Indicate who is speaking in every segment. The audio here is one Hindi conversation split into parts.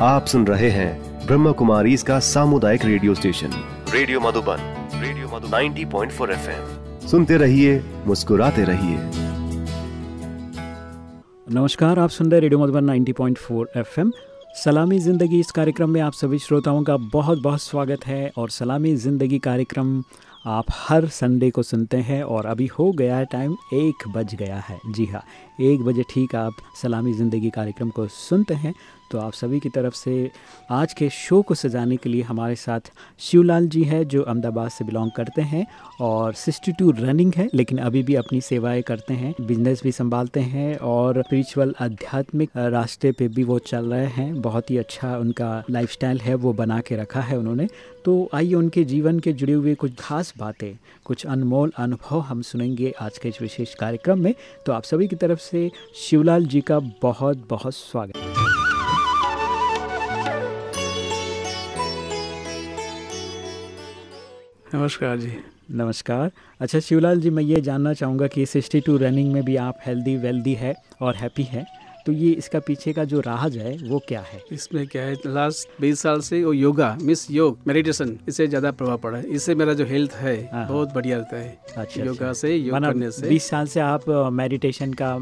Speaker 1: आप सुन रहे हैं ब्रह्म कुमारी इसका सामुदायिक radio station. Radio Madhuban radio Madhu 90.4 FM. सुनते रहिए मुस्कुराते रहिए।
Speaker 2: नमस्कार आप सुन रहे रेडियो मधुबन 90.4 एफएम। सलामी ज़िंदगी इस कार्यक्रम में आप सभी श्रोताओं का बहुत बहुत स्वागत है और सलामी ज़िंदगी कार्यक्रम आप हर संडे को सुनते हैं और अभी हो गया है टाइम एक बज गया है। जी हाँ एक बजे ठीक आप सलामी ज़िंदगी कार्यक्रम को सुनते हैं। तो आप सभी की तरफ़ से आज के शो को सजाने के लिए हमारे साथ शिवलाल जी हैं, जो अहमदाबाद से बिलोंग करते हैं और सिक्सटी टू रनिंग है, लेकिन अभी भी अपनी सेवाएँ करते हैं, बिज़नेस भी संभालते हैं और स्पिरिचुअल, आध्यात्मिक रास्ते पे भी वो चल रहे हैं। बहुत ही अच्छा उनका लाइफस्टाइल है, वो बना के रखा है उन्होंने। तो आइए उनके जीवन के जुड़े हुए कुछ खास बातें, कुछ अनमोल अनुभव हम सुनेंगे आज के इस विशेष कार्यक्रम में। तो आप सभी की तरफ़ से शिवलाल जी का बहुत बहुत स्वागत।
Speaker 3: नमस्कार जी।
Speaker 2: नमस्कार। अच्छा शिवलाल जी मैं ये जानना चाहूँगा कि सिक्सटी टू रनिंग में भी आप हेल्दी वेल्दी है और हैप्पी है। तो ये इसका पीछे का जो राज है वो क्या है?
Speaker 3: इसमें क्या है? लास्ट बीस साल से वो योगा मिस योग मेडिटेशन इससे ज़्यादा प्रभाव पड़ा है। इससे मेरा जो हेल्थ है
Speaker 2: हाँ, हाँ।
Speaker 3: बहुत बढ़िया रहता है।
Speaker 2: अच्छा
Speaker 3: योगा से योग करने से।
Speaker 2: बीस साल से आप मेडिटेशन का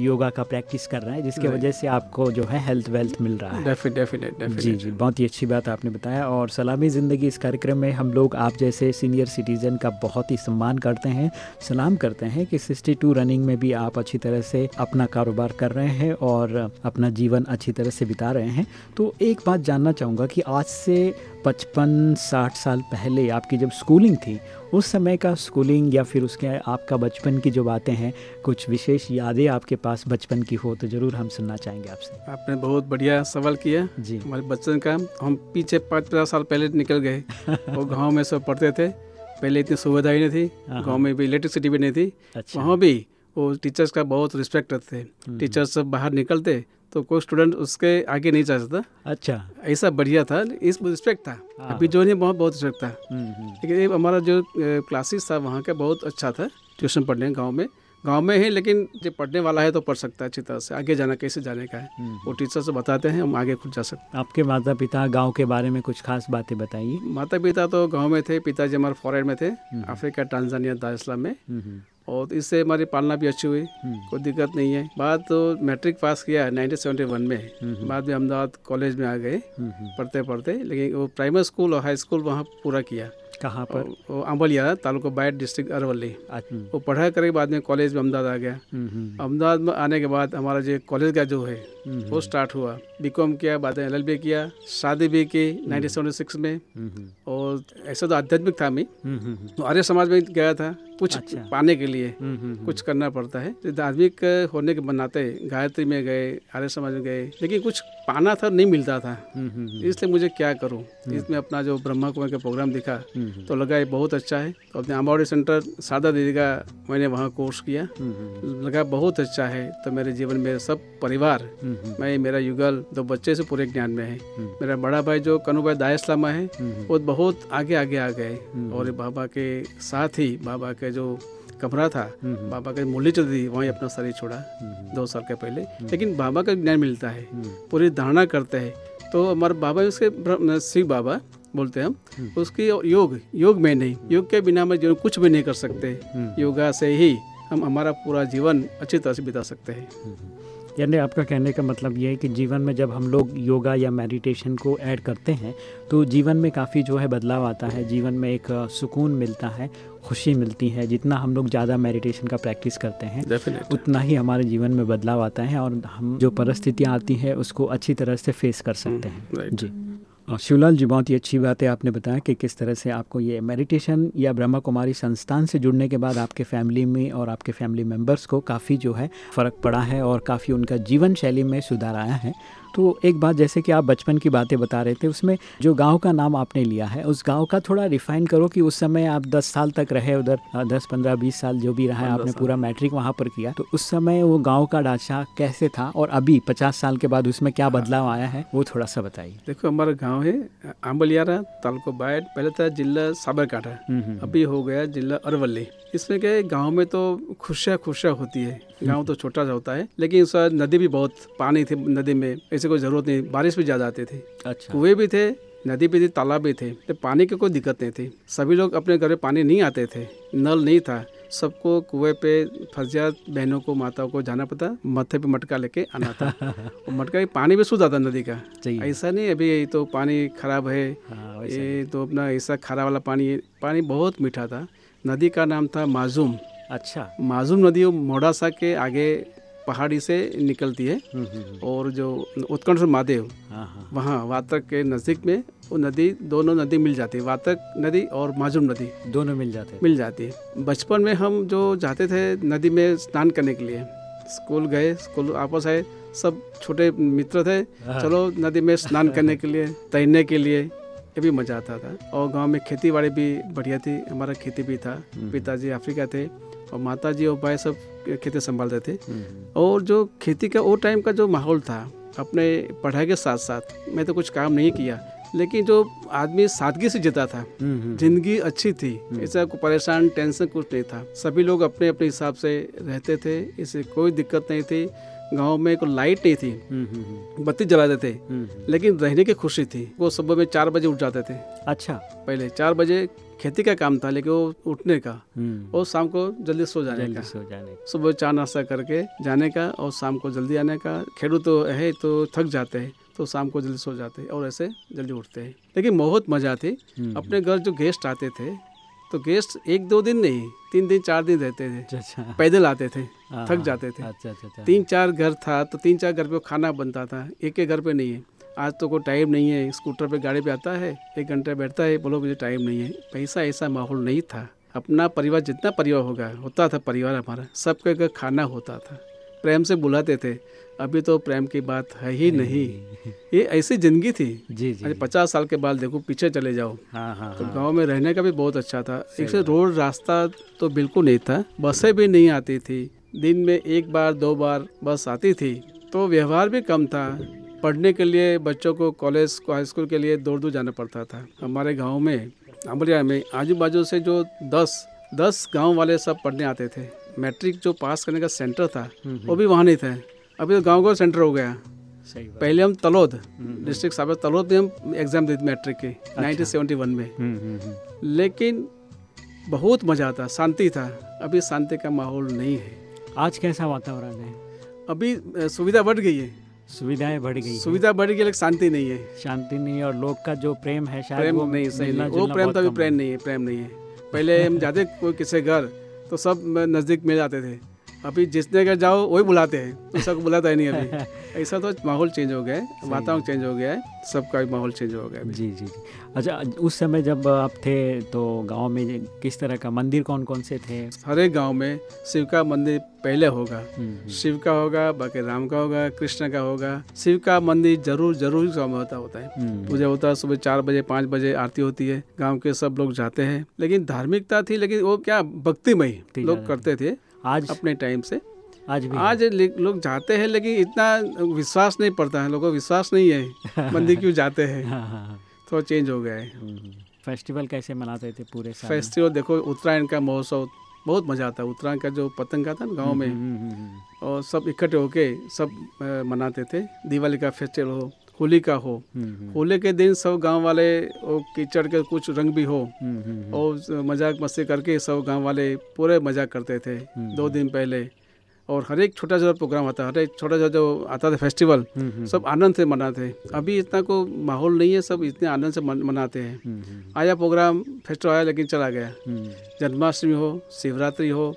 Speaker 2: योगा का प्रैक्टिस कर रहे हैं जिसके वजह से आपको जो है हेल्थ वेल्थ मिल रहा है।
Speaker 3: डेफिनेट डेफिनेट
Speaker 2: जी जी बहुत ही अच्छी बात आपने बताया और सलामी ज़िंदगी इस कार्यक्रम में हम लोग आप जैसे सीनियर सिटीज़न का बहुत ही सम्मान करते हैं सलाम करते हैं कि 62 रनिंग में भी आप अच्छी तरह से अपना कारोबार कर रहे हैं और अपना जीवन अच्छी तरह से बिता रहे हैं। तो एक बात जानना चाहूँगा कि आज से पचपन साठ साल पहले आपकी जब स्कूलिंग थी उस समय का स्कूलिंग या फिर उसके आपका बचपन की जो बातें हैं कुछ विशेष यादें आपके पास बचपन की हो तो ज़रूर हम सुनना चाहेंगे आपसे।
Speaker 3: आपने बहुत बढ़िया सवाल किया।
Speaker 2: जी।
Speaker 3: हमारे बचपन का हम पीछे पाँच पचास साल पहले निकल गए। वो गाँव में सब पढ़ते थे। पहले इतनी सुविधा ही नहीं थी। गाँव में भी इलेक्ट्रिसिटी भी नहीं थी।
Speaker 2: अच्छा।
Speaker 3: वहाँ भी वो टीचर्स का बहुत रिस्पेक्ट रखते
Speaker 2: हम्म।
Speaker 3: टीचर्स सब बाहर निकलते तो कोई स्टूडेंट उसके आगे नहीं जा सकता।
Speaker 2: अच्छा।
Speaker 3: ऐसा बढ़िया था इस रिस्पेक्ट था।
Speaker 2: हाँ।
Speaker 3: अभी जो नहीं बहुत बहुत रिस्पेक्ट था।
Speaker 2: हम्म, हम्म,
Speaker 3: लेकिन ये हमारा जो क्लासेस था वहाँ का बहुत अच्छा था ट्यूशन पढ़ने गाँव में। गाँव में ही लेकिन जो पढ़ने वाला है तो पढ़ सकता है अच्छी तरह से। आगे जाना कैसे जाने का है?
Speaker 2: हम्म।
Speaker 3: वो टीचर से बताते हैं हम आगे खुद जा सकते हैं।
Speaker 2: आपके माता पिता गाँव के बारे में कुछ खास बातें बताइए।
Speaker 3: माता पिता तो गाँव में थे पिताजी हमारे फॉरेन में थे अफ्रीका टांजानिया दार में।
Speaker 2: हम्म, हम्म,
Speaker 3: और इससे हमारी पालना भी अच्छी हुई।
Speaker 2: हम्म,
Speaker 3: कोई दिक्कत नहीं है। बाद तो मैट्रिक पास किया 1971 में।
Speaker 2: हम्म,
Speaker 3: बाद में अहमदाबाद कॉलेज में आ गए
Speaker 2: हम्म, हम्म।
Speaker 3: पढ़ते पढ़ते लेकिन वो प्राइमरी स्कूल और हाई स्कूल वहाँ पूरा किया।
Speaker 2: कहाँ पर?
Speaker 3: वो अम्बलिया तालुका बायट डिस्ट्रिक्ट अरवली
Speaker 2: अच्छा, हम्म,
Speaker 3: वो पढ़ाई करके बाद में कॉलेज में अहमदाबाद आ गया।
Speaker 2: हम्म, हम्म,
Speaker 3: अहमदाबाद में आने के बाद हमारा जो कॉलेज का जो है
Speaker 2: हम्म,
Speaker 3: वो स्टार्ट हुआ। बीकॉम किया बाद में एलएलबी किया शादी भी की 1976 में।
Speaker 2: हम्म, हम्म,
Speaker 3: और ऐसा तो आध्यात्मिक था मैं।
Speaker 2: हम्म, हम्म, हम्म,
Speaker 3: तो आर्य समाज में गया था कुछ
Speaker 2: अच्छा।
Speaker 3: पाने के लिए
Speaker 2: हम्म, हम्म,
Speaker 3: कुछ करना पड़ता है। तो धार्मिक होने के बनाते गायत्री में गए आर्य समाज में गए लेकिन कुछ पाना था नहीं मिलता था।
Speaker 2: हम्म, हम्म, हम्म,
Speaker 3: इसलिए मुझे क्या करूँ? इसमें अपना जो ब्रह्मा कुमार का प्रोग्राम दिखा
Speaker 2: हम्म,
Speaker 3: तो लगा ये बहुत अच्छा है। तो अपने आंबावड़ी सेंटर सादा दीदी का मैंने वहाँ कोर्स किया।
Speaker 2: हम्म, हम्म,
Speaker 3: लगा बहुत अच्छा है। तो मेरे जीवन में सब परिवार
Speaker 2: हम्म, हम्म,
Speaker 3: मैं मेरा युगल दो बच्चे से पूरे ज्ञान में है।
Speaker 2: हम्म।
Speaker 3: मेरा बड़ा भाई जो कनु भाई दायस्लामा है
Speaker 2: हम्म,
Speaker 3: वो बहुत आगे आगे आ गए।
Speaker 2: हम्म।
Speaker 3: और बाबा के साथ ही बाबा के जो कमरा था
Speaker 2: हम्म,
Speaker 3: बाबा के मुरली चल थी वहीं अपना शरीर छोड़ा
Speaker 2: हम्म,
Speaker 3: दो साल के पहले। लेकिन बाबा का ज्ञान मिलता है
Speaker 2: हम्म,
Speaker 3: पूरी धारणा करते हैं। तो हमारे बाबा उसके शिव बाबा बोलते हैं हम
Speaker 2: हम्म।
Speaker 3: उसकी योग योग में नहीं योग के बिना हम जीवन कुछ भी नहीं कर सकते।
Speaker 2: हम्म,
Speaker 3: योगा से ही हम हमारा पूरा जीवन अच्छी तरह से बिता सकते हैं।
Speaker 2: यानी आपका कहने का मतलब ये है कि जीवन में जब हम लोग योगा या मेडिटेशन को ऐड करते हैं तो जीवन में काफ़ी जो है बदलाव आता है जीवन में एक सुकून मिलता है खुशी मिलती है जितना हम लोग ज़्यादा मेडिटेशन का प्रैक्टिस करते हैं
Speaker 3: Definitely.
Speaker 2: उतना ही हमारे जीवन में बदलाव आता है और हम जो परिस्थितियाँ आती हैं उसको अच्छी तरह से फेस कर सकते हैं
Speaker 3: right.
Speaker 2: जी शिवलाल जी, बहुत ही अच्छी बात है, आपने बताया कि किस तरह से आपको ये मेडिटेशन या ब्रह्मा कुमारी संस्थान से जुड़ने के बाद आपके फैमिली में और आपके फैमिली मेंबर्स को काफ़ी जो है फ़र्क पड़ा है और काफ़ी उनका जीवन शैली में सुधार आया है। तो एक बात जैसे कि आप बचपन की बातें बता रहे थे उसमें जो गाँव का नाम आपने लिया है उस गाँव का थोड़ा रिफाइन करो कि उस समय आप 10 साल तक रहे उधर अ, 10 15 20 साल जो भी रहा है आपने पूरा मैट्रिक वहाँ पर किया। तो उस समय वो गाँव का ढांचा कैसे था और अभी 50 साल के बाद उसमें क्या बदलाव आया है वो थोड़ा सा बताइए।
Speaker 3: देखो हमारा गाँव है आंबलियारा तालुको बैट पहले था जिला साबरकांठा।
Speaker 2: हम्म, हम्म,
Speaker 3: अभी हो गया जिला अरवली इसमें क्या है गाँव में तो खुशियाँ खुशियाँ होती है। गाँव तो छोटा सा होता है लेकिन उस नदी भी बहुत पानी थी नदी में ऐसे कोई ज़रूरत नहीं बारिश भी ज़्यादा आती थी।
Speaker 2: अच्छा।
Speaker 3: कुएँ भी थे नदी भी थी तालाब भी थे तो पानी की कोई दिक्कत नहीं थी। सभी लोग अपने घर में पानी नहीं आते थे नल नहीं था। सबको कुएँ पे फर्जिया बहनों को माताओं को जाना पड़ता माथे पे मटका लेके आना था। और मटका पानी भी शुद्ध आता नदी का। ऐसा नहीं अभी तो पानी खराब है।
Speaker 2: हाँ,
Speaker 3: ये तो अपना ऐसा खरा वाला पानी पानी बहुत मीठा था। नदी का नाम था माजूम।
Speaker 2: अच्छा।
Speaker 3: माजूम नदी वो मोड़ासा के आगे पहाड़ी से निकलती है
Speaker 2: हम्म, हम्म, हम्म,
Speaker 3: और जो उत्कंठ महादेव
Speaker 2: हाँ हाँ
Speaker 3: वहाँ वातक के नज़दीक में वो नदी दोनों नदी मिल जाती है वातक नदी और माजूम नदी
Speaker 2: दोनों मिल जाते हैं।
Speaker 3: मिल जाती है। बचपन में हम जो जाते थे नदी में स्नान करने के लिए स्कूल गए स्कूल वापस आए सब छोटे मित्र थे
Speaker 2: हाँ।
Speaker 3: चलो नदी में स्नान करने के लिए तैरने के लिए ये भी मज़ा आता था। और गाँव में खेती बाड़ी भी बढ़िया थी हमारा खेती भी था। पिताजी अफ्रीका थे और माता जी और भाई सब खेती संभालते थे।
Speaker 2: हम्म,
Speaker 3: और जो खेती का वो टाइम का जो माहौल था अपने पढ़ाई के साथ साथ मैं तो कुछ काम नहीं किया लेकिन जो आदमी सादगी से जीता था
Speaker 2: हम्म, हम्म,
Speaker 3: ज़िंदगी अच्छी थी ऐसा कोई परेशान टेंशन कुछ नहीं था। सभी लोग अपने अपने हिसाब से रहते थे इससे कोई दिक्कत नहीं थी। गाँव में कोई लाइट नहीं थी
Speaker 2: हम्म, हम्म, हम्म,
Speaker 3: बत्ती जलाते थे
Speaker 2: हम्म,
Speaker 3: लेकिन रहने की खुशी थी। वो सुबह में चार बजे उठ जाते थे।
Speaker 2: अच्छा।
Speaker 3: पहले चार बजे खेती का काम था लेकिन वो उठने का
Speaker 2: हम्म,
Speaker 3: और शाम को जल्दी सो जाने
Speaker 2: जल्दी
Speaker 3: का।
Speaker 2: सो जाने
Speaker 3: सुबह चाय नाश्ता करके जाने का और शाम को जल्दी आने का। खेडू तो है तो थक जाते हैं तो शाम को जल्दी सो जाते हैं और ऐसे जल्दी उठते हैं। लेकिन बहुत मज़ा थी।
Speaker 2: हम्म,
Speaker 3: अपने घर जो गेस्ट आते थे तो गेस्ट एक दो दिन नहीं तीन दिन चार दिन रहते थे।
Speaker 2: अच्छा अच्छा।
Speaker 3: पैदल आते थे थक
Speaker 2: हाँ,
Speaker 3: जाते थे।
Speaker 2: अच्छा अच्छा अच्छा।
Speaker 3: तीन चार घर था तो तीन चार घर पे खाना बनता था एक एक घर पे नहीं है। आज तो कोई टाइम नहीं है स्कूटर पे गाड़ी पे आता है एक घंटा बैठता है बोलो मुझे टाइम नहीं है। पैसा ऐसा माहौल नहीं था। अपना परिवार जितना परिवार होगा होता था परिवार हमारा सबके घर खाना होता था। प्रेम से बुलाते थे अभी तो प्रेम की बात है ही नहीं। ये ऐसी ज़िंदगी थी।
Speaker 2: जी जी।
Speaker 3: पचास साल के बाद देखो पीछे चले जाओ।
Speaker 2: हाँ हाँ
Speaker 3: तो
Speaker 2: हाँ।
Speaker 3: गाँव में रहने का भी बहुत अच्छा था। एक से रोड रास्ता तो बिल्कुल नहीं था बसें भी नहीं आती थी। दिन में एक बार दो बार बस आती थी तो व्यवहार भी कम था। पढ़ने के लिए बच्चों को कॉलेज को हाई स्कूल के लिए दूर दूर जाना पड़ता था। हमारे गाँव में अमरिया में आजू बाजू से जो दस दस गाँव वाले सब पढ़ने आते थे। मैट्रिक जो पास करने का सेंटर था वो भी वहाँ नहीं था। अभी तो गाँव का सेंटर हो गया।
Speaker 2: सही
Speaker 3: पहले हम तलोद डिस्ट्रिक्ट साबित तलोद में हम एग्ज़ाम देते मैट्रिक के नाइनटीन में।
Speaker 2: हम्म, हम्म, हम्म।
Speaker 3: लेकिन बहुत मज़ा आता शांति था। अभी शांति का माहौल नहीं है।
Speaker 2: आज कैसा वातावरण है?
Speaker 3: अभी सुविधा बढ़ गई है।
Speaker 2: सुविधाएँ बढ़ गई
Speaker 3: सुविधा बढ़ गई लेकिन शांति नहीं है।
Speaker 2: शांति नहीं है और लोग का जो प्रेम है शायद
Speaker 3: प्रेम
Speaker 2: वो
Speaker 3: नहीं सही नहीं। वो प्रेम तो अभी प्रेम नहीं है प्रेम नहीं है। पहले हम जाते कोई किसी घर तो सब नज़दीक मिल जाते थे। अभी जिसने घर जाओ वही बुलाते हैं। दूसरा को बुलाता ही नहीं अभी। ऐसा तो माहौल चेंज हो गया है। वातावरण चेंज हो गया है। सबका माहौल चेंज हो गया है
Speaker 2: जी जी जी। अच्छा उस समय जब आप थे तो गाँव में किस तरह का मंदिर कौन कौन से थे?
Speaker 3: हर एक गाँव में शिव का मंदिर पहले होगा।
Speaker 2: हम्म, हम्म,
Speaker 3: शिव का होगा बाकी राम का होगा कृष्ण का होगा। शिव का मंदिर ज़रूर ज़रूर होता होता है।
Speaker 2: हम्म,
Speaker 3: पूजा होता है सुबह चार बजे पाँच बजे आरती होती है। गाँव के सब लोग जाते हैं। लेकिन धार्मिकता थी लेकिन वो क्या भक्तिमय लोग करते थे।
Speaker 2: आज
Speaker 3: अपने टाइम से।
Speaker 2: आज भी
Speaker 3: आज लोग जाते हैं लेकिन इतना विश्वास नहीं पड़ता है लोगों को विश्वास नहीं है मंदिर क्यों जाते हैं?
Speaker 2: हाँ हाँ हाँ।
Speaker 3: थोड़ा चेंज हो गया है।
Speaker 2: हम्म, फेस्टिवल कैसे मनाते थे पूरे साल
Speaker 3: फेस्टिवल देखो उत्तरायण का महोत्सव बहुत मज़ा आता है। उत्तरायण का जो पतंग का था ना गाँव में
Speaker 2: हम्म, हम्म, हम्म,
Speaker 3: और सब इकट्ठे होके सब मनाते थे। दिवाली का फेस्टिवल हो होली का हो।
Speaker 2: हम्म, हम्म,
Speaker 3: होली के दिन सब गाँव वाले वो कीचड़ के कुछ रंग भी हो।
Speaker 2: हम्म,
Speaker 3: और मज़ाक मस्ती करके सब गाँव वाले पूरे मज़ाक करते थे दो दिन पहले। और हर एक छोटा छोटा प्रोग्राम आता हर एक छोटा छोटा जो आता था फेस्टिवल सब आनंद से मनाते। अभी इतना को माहौल नहीं है सब इतने आनंद से मन- मनाते हैं। आया प्रोग्राम फेस्टिवल आया लेकिन चला गया। जन्माष्टमी हो शिवरात्रि हो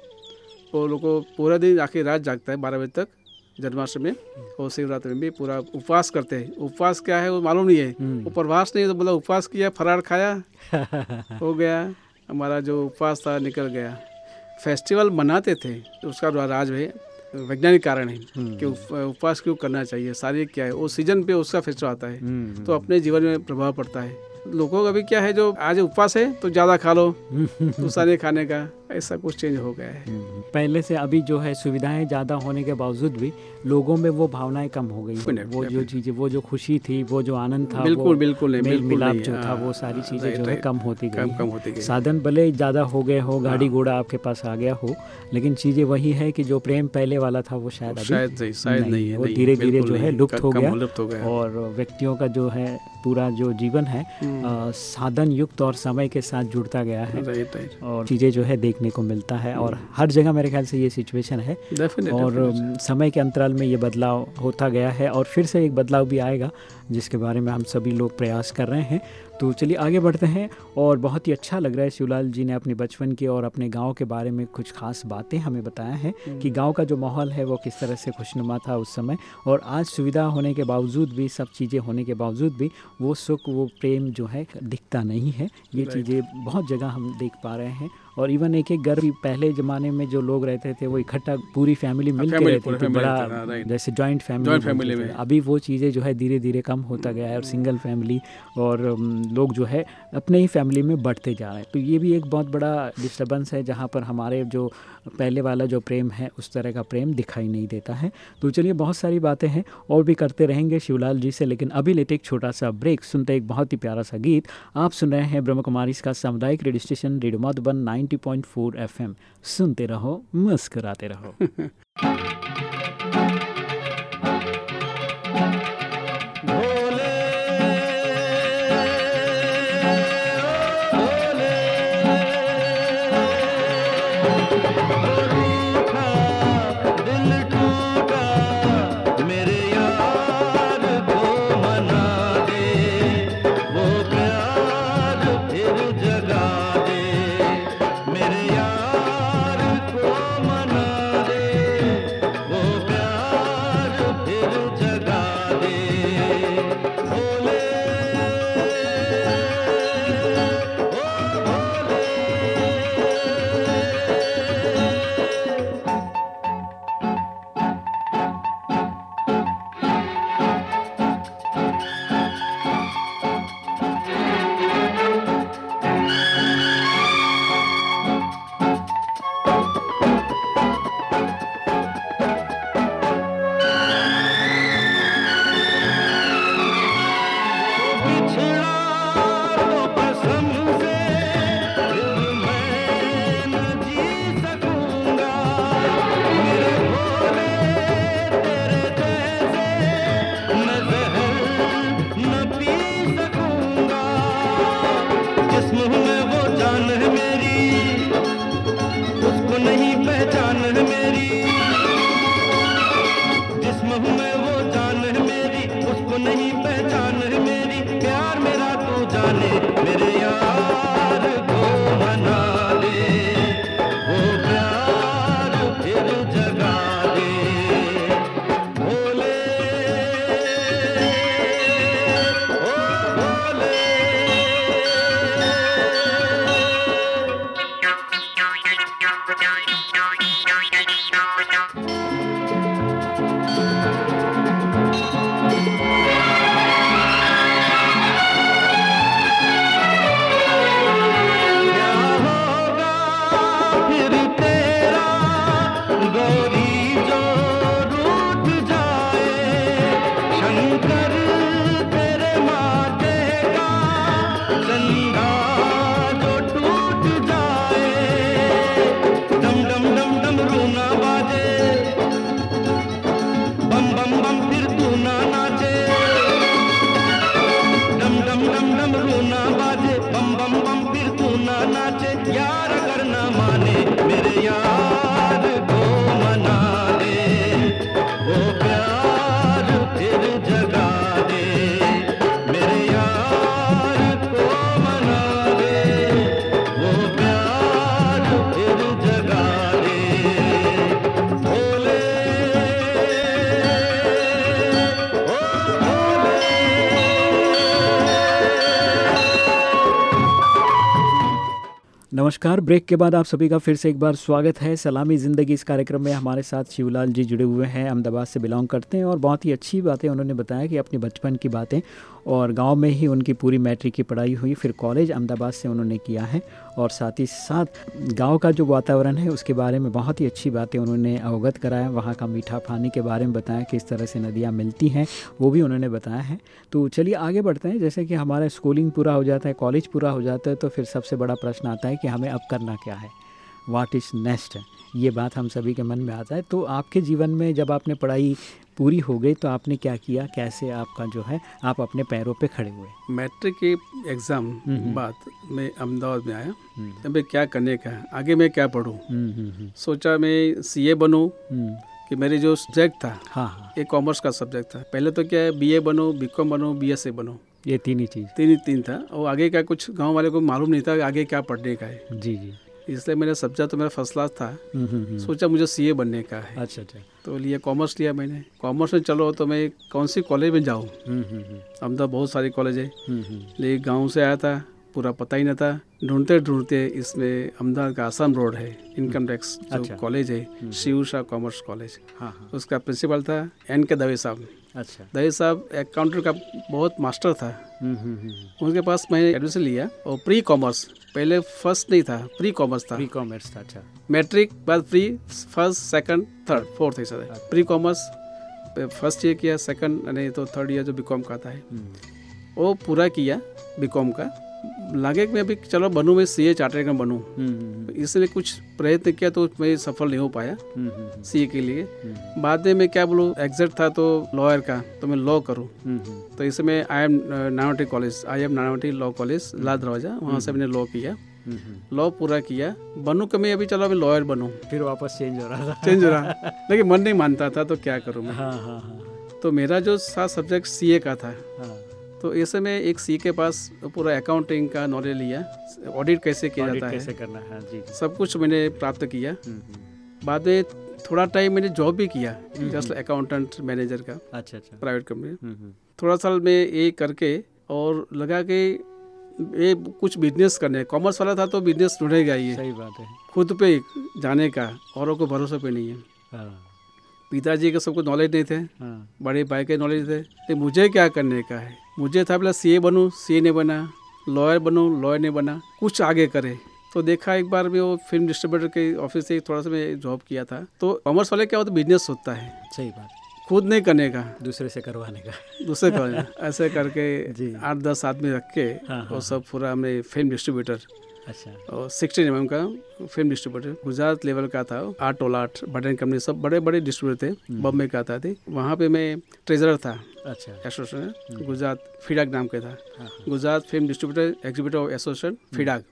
Speaker 3: वो लोग को पूरा दिन आखिर रात जागता है बारह बजे तक। जन्माष्टमी में और शिवरात्रि में भी पूरा उपवास करते हैं। उपवास क्या है वो मालूम नहीं है।
Speaker 2: हम्म।
Speaker 3: वो प्रवास नहीं है तो बोला उपवास किया फरार खाया हो गया। हमारा जो उपवास था निकल गया। फेस्टिवल मनाते थे तो उसका राज है वैज्ञानिक कारण है
Speaker 2: हम्म,
Speaker 3: कि उपवास क्यों करना चाहिए शारीरिक क्या है वो सीज़न पे उसका फेस्टिवल आता है।
Speaker 2: हम्म,
Speaker 3: तो अपने जीवन में प्रभाव पड़ता है। लोगों का भी क्या है जो आज उपवास है तो ज़्यादा खा लो नहीं खाने का। ऐसा कुछ चेंज हो गया है।
Speaker 4: हम्म, पहले से अभी जो है सुविधाएँ ज़्यादा होने के बावजूद भी लोगों में वो भावनाएँ कम हो गई। वो जो चीज़ें वो जो खुशी थी वो जो आनंद था
Speaker 3: बिल्कुल बिल्कुल
Speaker 4: मेल मिलाप जो था वो हाँ, सारी चीज़ें जो है कम होती गई। कम होती गई। साधन भले ज़्यादा हो गए हो गाड़ी हाँ। घोड़ा आपके पास आ गया हो लेकिन चीज़ें वही है कि जो प्रेम पहले वाला था वो शायद
Speaker 3: शायद शायद नहीं है।
Speaker 4: वो धीरे धीरे जो है लुप्त हो गया और व्यक्तियों का जो है पूरा जो जीवन है हम्म। साधन युक्त और समय के साथ जुड़ता गया है। और चीज़ें जो है देखने को मिलता है और हम्म। हर जगह मेरे ख्याल से ये सिचुएशन है definitely, और definitely. समय के अंतराल में ये बदलाव होता गया है और फिर से एक बदलाव भी आएगा जिसके बारे में हम सभी लोग प्रयास कर रहे हैं तो चलिए आगे बढ़ते हैं और बहुत ही अच्छा लग रहा है शिवलाल जी ने अपने बचपन के और अपने गाँव के बारे में कुछ खास बातें हमें बताया हैं कि हम्म। गाँव का जो माहौल है वो किस तरह से खुशनुमा था उस समय और आज सुविधा होने के बावजूद भी सब चीज़ें होने के बावजूद भी वो सुख वो प्रेम जो है दिखता नहीं है ये चीज़ें बहुत जगह हम देख पा रहे हैं और इवन एक एक घर भी पहले ज़माने में जो लोग रहते थे वो इकट्ठा पूरी फैमिली मिल के रहती थी बड़ा हाँ, जैसे जॉइंट फैमिली फैमिली में। अभी वो चीज़ें जो है धीरे धीरे कम होता गया है और सिंगल फैमिली और लोग जो है अपने ही फैमिली में बढ़ते जा रहे हैं। तो ये भी एक बहुत बड़ा डिस्टर्बेंस है जहाँ पर हमारे जो पहले वाला जो प्रेम है, उस तरह का प्रेम दिखाई नहीं देता है। तो चलिए, बहुत सारी बातें हैं, और भी करते रहेंगे शिवलाल जी से, लेकिन अभी लेते एक छोटा सा ब्रेक। सुनते एक बहुत ही प्यारा सा गीत। आप सुन रहे हैं ब्रह्म कुमारी का सामुदायिक radio station, radio Madhuban, ninety point सुनते रहो, मुस्कराते रहो। नमस्कार। ब्रेक के बाद आप सभी का फिर से एक बार स्वागत है। सलामी ज़िंदगी इस कार्यक्रम में हमारे साथ शिवलाल जी जुड़े हुए हैं। अहमदाबाद से बिलोंग करते हैं और बहुत ही अच्छी बातें उन्होंने बताया कि अपने बचपन की बातें और गाँव में ही उनकी पूरी मैट्रिक की पढ़ाई हुई। फिर कॉलेज अहमदाबाद से उन्होंने किया है
Speaker 2: और साथ ही साथ गाँव का जो वातावरण है, उसके बारे में बहुत ही अच्छी बातें उन्होंने अवगत कराया। वहाँ का मीठा पानी के बारे में बताया किस तरह से नदियाँ मिलती हैं, वो भी उन्होंने बताया है। तो चलिए आगे बढ़ते हैं। जैसे कि हमारा स्कूलिंग पूरा हो जाता है, कॉलेज पूरा हो जाता है तो फिर सबसे बड़ा प्रश्न आता है कि हमें अब करना क्या है? वाट इज़ नेक्स्ट ये बात हम सभी के मन में आता है। तो आपके जीवन में जब आपने पढ़ाई पूरी हो गई तो आपने क्या किया? कैसे आपका जो है आप अपने पैरों पे खड़े हुए?
Speaker 3: मैट्रिक के एग्ज़ाम
Speaker 2: हम्म।
Speaker 3: बाद मैं अहमदाबाद में आया।
Speaker 2: हम्म,
Speaker 3: अबे क्या करने का है? आगे मैं क्या पढ़ूँ?
Speaker 2: हम्म, हम्म, हम्म,
Speaker 3: सोचा मैं सीए बनूँ
Speaker 2: हम्म,
Speaker 3: कि मेरे जो सब्जेक्ट था
Speaker 2: हाँ हाँ।
Speaker 3: ये कॉमर्स का सब्जेक्ट था। पहले तो क्या है बीए बनो बीकॉम बनो बीएससी बनो।
Speaker 2: ये तीन ही चीज़।
Speaker 3: तीन ही तीन था। और आगे का कुछ गाँव वाले को मालूम नहीं था आगे क्या पढ़ने का है।
Speaker 2: जी जी।
Speaker 3: इसलिए मेरा सब्जेक्ट तो मेरा फ़र्स्ट क्लास था।
Speaker 2: हम्म, हम्म, हम्म,
Speaker 3: सोचा मुझे सीए बनने का है।
Speaker 2: अच्छा अच्छा।
Speaker 3: तो लिए कॉमर्स लिया मैंने। कॉमर्स में चलो तो मैं कौन सी कॉलेज में जाऊँ? अहमदाबाद बहुत सारी कॉलेज है। लेकिन गाँव से आया था पूरा पता ही नहीं था। ढूंढते ढूंढते इसमें अहमदाबाद का आसाम रोड है इनकम टैक्स
Speaker 2: अच्छा।
Speaker 3: कॉलेज है शिव शाह कॉमर्स कॉलेज
Speaker 2: हाँ हाँ।
Speaker 3: उसका प्रिंसिपल था एन के दवे साहब।
Speaker 2: अच्छा।
Speaker 3: दही साहब अकाउंटर का बहुत मास्टर था।
Speaker 2: हम्म, हम्म, हम्म,
Speaker 3: उनके पास मैंने एडमिशन लिया और प्री कॉमर्स पहले फ़र्स्ट नहीं था प्री कॉमर्स था।
Speaker 2: प्री कॉमर्स था अच्छा।
Speaker 3: मैट्रिक बाद pre first second third fourth ऐसा था। प्री कॉमर्स फ़र्स्ट ईयर किया सेकंड नहीं तो थर्ड ईयर जो बी कॉम का था है। वो पूरा किया बी कॉम का। लगे कि मैं अभी चलो बनूँ मैं सी ए चार्टर अकाउंट बनूँ।
Speaker 2: हम्म, हम्म,
Speaker 3: इसने कुछ प्रयत्न किया तो मैं सफल नहीं हो पाया
Speaker 2: हम्म, हम्म,
Speaker 3: सी के लिए।
Speaker 2: हम्म,
Speaker 3: बाद में मैं क्या बोलूँ एग्जैक्ट था तो लॉयर का तो मैं लॉ करूँ।
Speaker 2: हम्म, हम्म,
Speaker 3: तो इसमें I M Nanavati college I M Nanavati law college Lal Darwaza वहाँ से मैंने लॉ किया।
Speaker 2: हम्म, हम्म।
Speaker 3: लॉ पूरा किया। बनू कि मैं अभी चलो अभी लॉयर बनूँ?
Speaker 2: फिर वापस चेंज हो रहा था।
Speaker 3: चेंज हो रहा। लेकिन मन नहीं मानता था तो क्या करूँ मैं?
Speaker 2: हाँ हाँ हाँ।
Speaker 3: तो मेरा जो था सब्जेक्ट सी ए का था
Speaker 2: हाँ।
Speaker 3: तो ऐसे में एक सी के पास पूरा अकाउंटिंग का नॉलेज लिया ऑडिट कैसे किया जाता
Speaker 2: कैसे
Speaker 3: है
Speaker 2: करना है? जी
Speaker 3: सब कुछ मैंने प्राप्त किया।
Speaker 2: हम्म, हम्म,
Speaker 3: बाद में थोड़ा टाइम मैंने जॉब भी किया जस्ट अकाउंटेंट मैनेजर का
Speaker 2: अच्छा अच्छा।
Speaker 3: प्राइवेट कंपनी
Speaker 2: हम्म,
Speaker 3: थोड़ा साल में ये करके और लगा कि ये कुछ बिज़नेस करने कॉमर्स वाला था तो बिज़नेस ढूंढेगा ये
Speaker 2: सही बात है।
Speaker 3: खुद पे जाने का औरों को भरोसा पे नहीं है।
Speaker 2: हाँ।
Speaker 3: पिताजी के सबको नॉलेज नहीं थे
Speaker 2: हाँ।
Speaker 3: बड़े भाई के नॉलेज थे तो मुझे क्या करने का है? मुझे था बोला सी ए बनूँ सी ए नहीं बना लॉयर बनूँ लॉयर नहीं बना कुछ आगे करे। तो देखा एक बार भी वो फ़िल्म डिस्ट्रीब्यूटर के ऑफ़िस से थोड़ा सा मैं जॉब किया था। तो कॉमर्स वाले क्या होता है बिज़नेस होता है।
Speaker 2: सही बात।
Speaker 3: खुद नहीं करने का।
Speaker 2: दूसरे से करवाने का।
Speaker 3: दूसरे का। ऐसे करके आठ दस आदमी रख के
Speaker 2: हाँ, हाँ,
Speaker 3: वो सब पूरा हमने फ़िल्म डिस्ट्रीब्यूटर
Speaker 2: अच्छा।
Speaker 3: और सिक्सटीन एम का फ़िल्म डिस्ट्रीब्यूटर गुजरात लेवल का था आठ टोलाट बटन कंपनी सब बड़े बड़े डिस्ट्रीब्यूटर थे
Speaker 2: हम्म।
Speaker 3: बॉम्बे का आता थे। वहाँ पे मैं ट्रेजरर था।
Speaker 2: अच्छा।
Speaker 3: एसोसिएशन गुजरात फिडाक नाम का था।
Speaker 2: हाँ हाँ।
Speaker 3: Gujarat film distributor exhibitor association फिडाक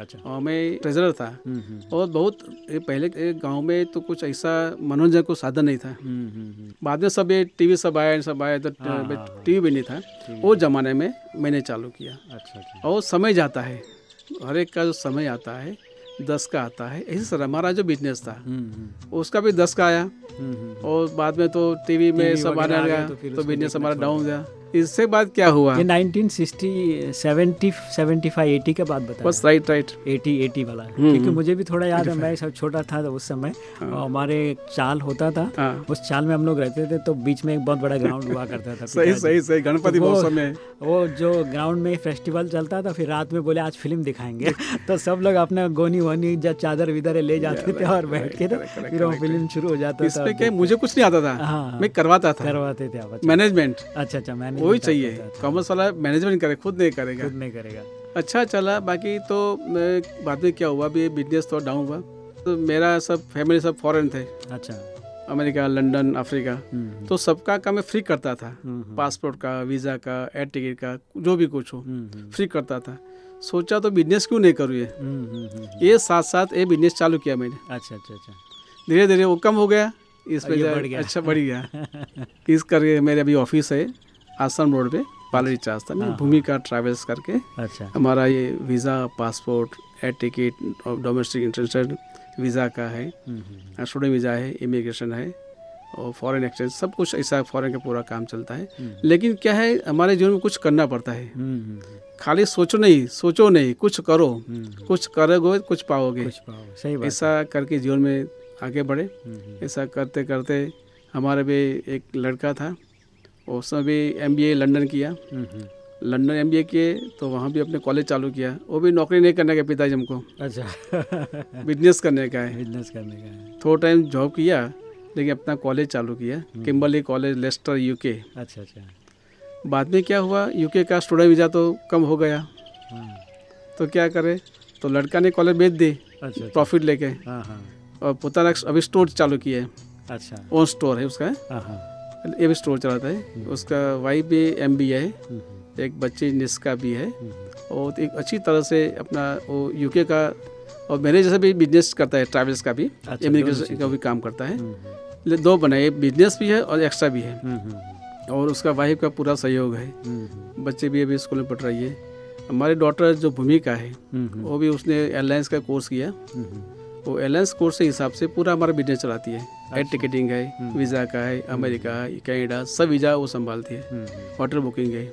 Speaker 2: अच्छा।
Speaker 3: और मैं ट्रेजरर था।
Speaker 2: हम्म, हम्म,
Speaker 3: और बहुत पहले गाँव में तो कुछ ऐसा मनोरंजन को साधन नहीं था।
Speaker 2: हम्म, हम्म, हम्म,
Speaker 3: बाद में सब ये टीवी सब आया सब आया तो
Speaker 2: हाँ, हाँ, हाँ।
Speaker 3: टीवी भी नहीं था। वो जमाने में मैंने चालू किया।
Speaker 2: अच्छा अच्छा।
Speaker 3: और समय जाता है। हर एक का जो समय आता है दस का आता है इसी तरह हमारा जो बिज़नेस था
Speaker 2: हम्म, हम्म,
Speaker 3: उसका भी दस का आया।
Speaker 2: हम्म,
Speaker 3: और बाद में तो टीवी में सब आने लगा
Speaker 2: तो
Speaker 3: तो बिज़नेस हमारा डाउन गया। इससे बाद क्या हुआ?
Speaker 2: ये 1960 70 75 80 के बाद बताया।
Speaker 3: बस राइट राइट
Speaker 2: 80 80 वाला
Speaker 3: हम्म,
Speaker 2: क्योंकि
Speaker 3: हम्म।
Speaker 2: मुझे भी थोड़ा याद है मैं सब छोटा था तो उस समय
Speaker 3: हाँ।
Speaker 2: हमारे चाल होता था
Speaker 3: हाँ।
Speaker 2: उस चाल में हम लोग रहते थे तो बीच में एक बहुत बड़ा ग्राउंड हुआ करता था
Speaker 3: सही सही सही गणपति
Speaker 2: तो वो-
Speaker 3: मौसम में।
Speaker 2: वो जो ग्राउंड में फेस्टिवल चलता था फिर रात में बोले आज फ़िल्म दिखाएँगे। तो सब लोग अपना गोनी वोनी जा चादर विदर ले जाते थे और बैठ के तो फिर वो फ़िल्म शुरू हो जाता था
Speaker 3: इसमें क्या मुझे कुछ नहीं आता था।
Speaker 2: हाँ,
Speaker 3: मैं करवाता था।
Speaker 2: करवाते थे अच्छा।
Speaker 3: मैनेजमेंट
Speaker 2: अच्छा अच्छा मैंने
Speaker 3: वही चाहिए। कॉमर्स वाला मैनेजमेंट करे खुद नहीं करेगा।
Speaker 2: खुद नहीं करेगा।
Speaker 3: अच्छा चला बाकी तो मैं बाद में क्या हुआ अभी बिज़नेस तो डाउन हुआ। तो मेरा सब फैमिली सब फॉरेन थे।
Speaker 2: अच्छा।
Speaker 3: America London Africa.
Speaker 2: हम्म,
Speaker 3: तो सबका काम मैं फ्री करता था।
Speaker 2: हम्म, हम्म,
Speaker 3: पासपोर्ट का वीज़ा का एयर टिकट का जो भी कुछ हो
Speaker 2: हम्म, हम्म,
Speaker 3: फ्री करता था। सोचा तो बिज़नेस क्यों नहीं करूँ ये?
Speaker 2: हम्म, हम्म, हम्म,
Speaker 3: ये साथ साथ ये बिज़नेस चालू किया मैंने।
Speaker 2: अच्छा अच्छा अच्छा।
Speaker 3: धीरे धीरे वो कम हो गया। इसमें। अच्छा बढ़ गया। इस करके मेरे अभी ऑफ़िस है। आसाम रोड पे पालरी चास्ता में
Speaker 2: हाँ,
Speaker 3: भूमिका ट्रैवल्स करके
Speaker 2: अच्छा।
Speaker 3: हमारा ये वीज़ा पासपोर्ट एयर टिकट और डोमेस्टिक इंटरनेशनल वीज़ा का है।
Speaker 2: हम्म, हम्म,
Speaker 3: स्टूडेंट वीज़ा है इमिग्रेशन है और फॉरेन एक्सचेंज सब कुछ ऐसा फॉरेन का पूरा काम चलता है।
Speaker 2: हम्म,
Speaker 3: लेकिन क्या है हमारे जीवन में कुछ करना पड़ता है।
Speaker 2: हम्म, हम्म,
Speaker 3: खाली सोचो नहीं सोचो नहीं कुछ करो।
Speaker 2: हम्म,
Speaker 3: कुछ करोगे कुछ पाओगे।
Speaker 2: सही बात
Speaker 3: ऐसा करके जीवन में आगे बढ़े।
Speaker 2: हम्म, हम्म,
Speaker 3: ऐसा करते करते हमारे भी एक लड़का था उसने भी एम लंदन किया। लंदन एम किए तो वहाँ भी अपने कॉलेज चालू किया। वो भी नौकरी नहीं करने का पिताजी हमको।
Speaker 2: अच्छा।
Speaker 3: बिज़नेस करने का है।
Speaker 2: बिज़नेस करने का है।
Speaker 3: थोड़ा टाइम जॉब किया लेकिन अपना कॉलेज चालू किया। किम्बली कॉलेज लेस्टर यूके
Speaker 2: अच्छा अच्छा।
Speaker 3: बाद में क्या हुआ यूके का स्टूडेंट वीज़ा तो कम हो गया।
Speaker 2: हाँ।
Speaker 3: तो क्या करे तो लड़का ने कॉलेज बेच दी
Speaker 2: अच्छा अच्छा।
Speaker 3: प्रॉफिट लेके।
Speaker 2: हाँ हाँ।
Speaker 3: और पोताना अभी स्टोर चालू किया है
Speaker 2: अच्छा।
Speaker 3: ओन स्टोर है उसका। ये भी स्टोर चलाता है। उसका वाइफ भी एम बी है।
Speaker 2: हम्म,
Speaker 3: एक बच्चे निस्का भी है।
Speaker 2: हम्म,
Speaker 3: और एक अच्छी तरह से अपना वो यूके का और मेरे जैसा भी बिज़नेस करता है ट्रैवल्स का भी
Speaker 2: अच्छा,
Speaker 3: इमिग्रेशन का भी काम करता है।
Speaker 2: हम्म,
Speaker 3: दो बनाए बिज़नेस भी है और एक्स्ट्रा भी है।
Speaker 2: हम्म, हम्म,
Speaker 3: और उसका वाइफ का पूरा सहयोग है।
Speaker 2: हम्म, हम्म,
Speaker 3: बच्चे भी अभी स्कूल में पढ़ रही है। हमारे डॉटर जो भूमिका है
Speaker 2: हम्म, हम्म,
Speaker 3: वो भी उसने एयरलाइंस का कोर्स किया।
Speaker 2: हम्म, हम्म,
Speaker 3: वो एयरलाइंस कोर्स के हिसाब से पूरा हमारा बिज़नेस चलाती है। एयर टिकटिंग है
Speaker 2: हम्म।
Speaker 3: वीज़ा का है अमेरिका है कैनेडा सब वीज़ा वो संभालती है।
Speaker 2: हम्म, हम्म,
Speaker 3: होटल बुकिंग है।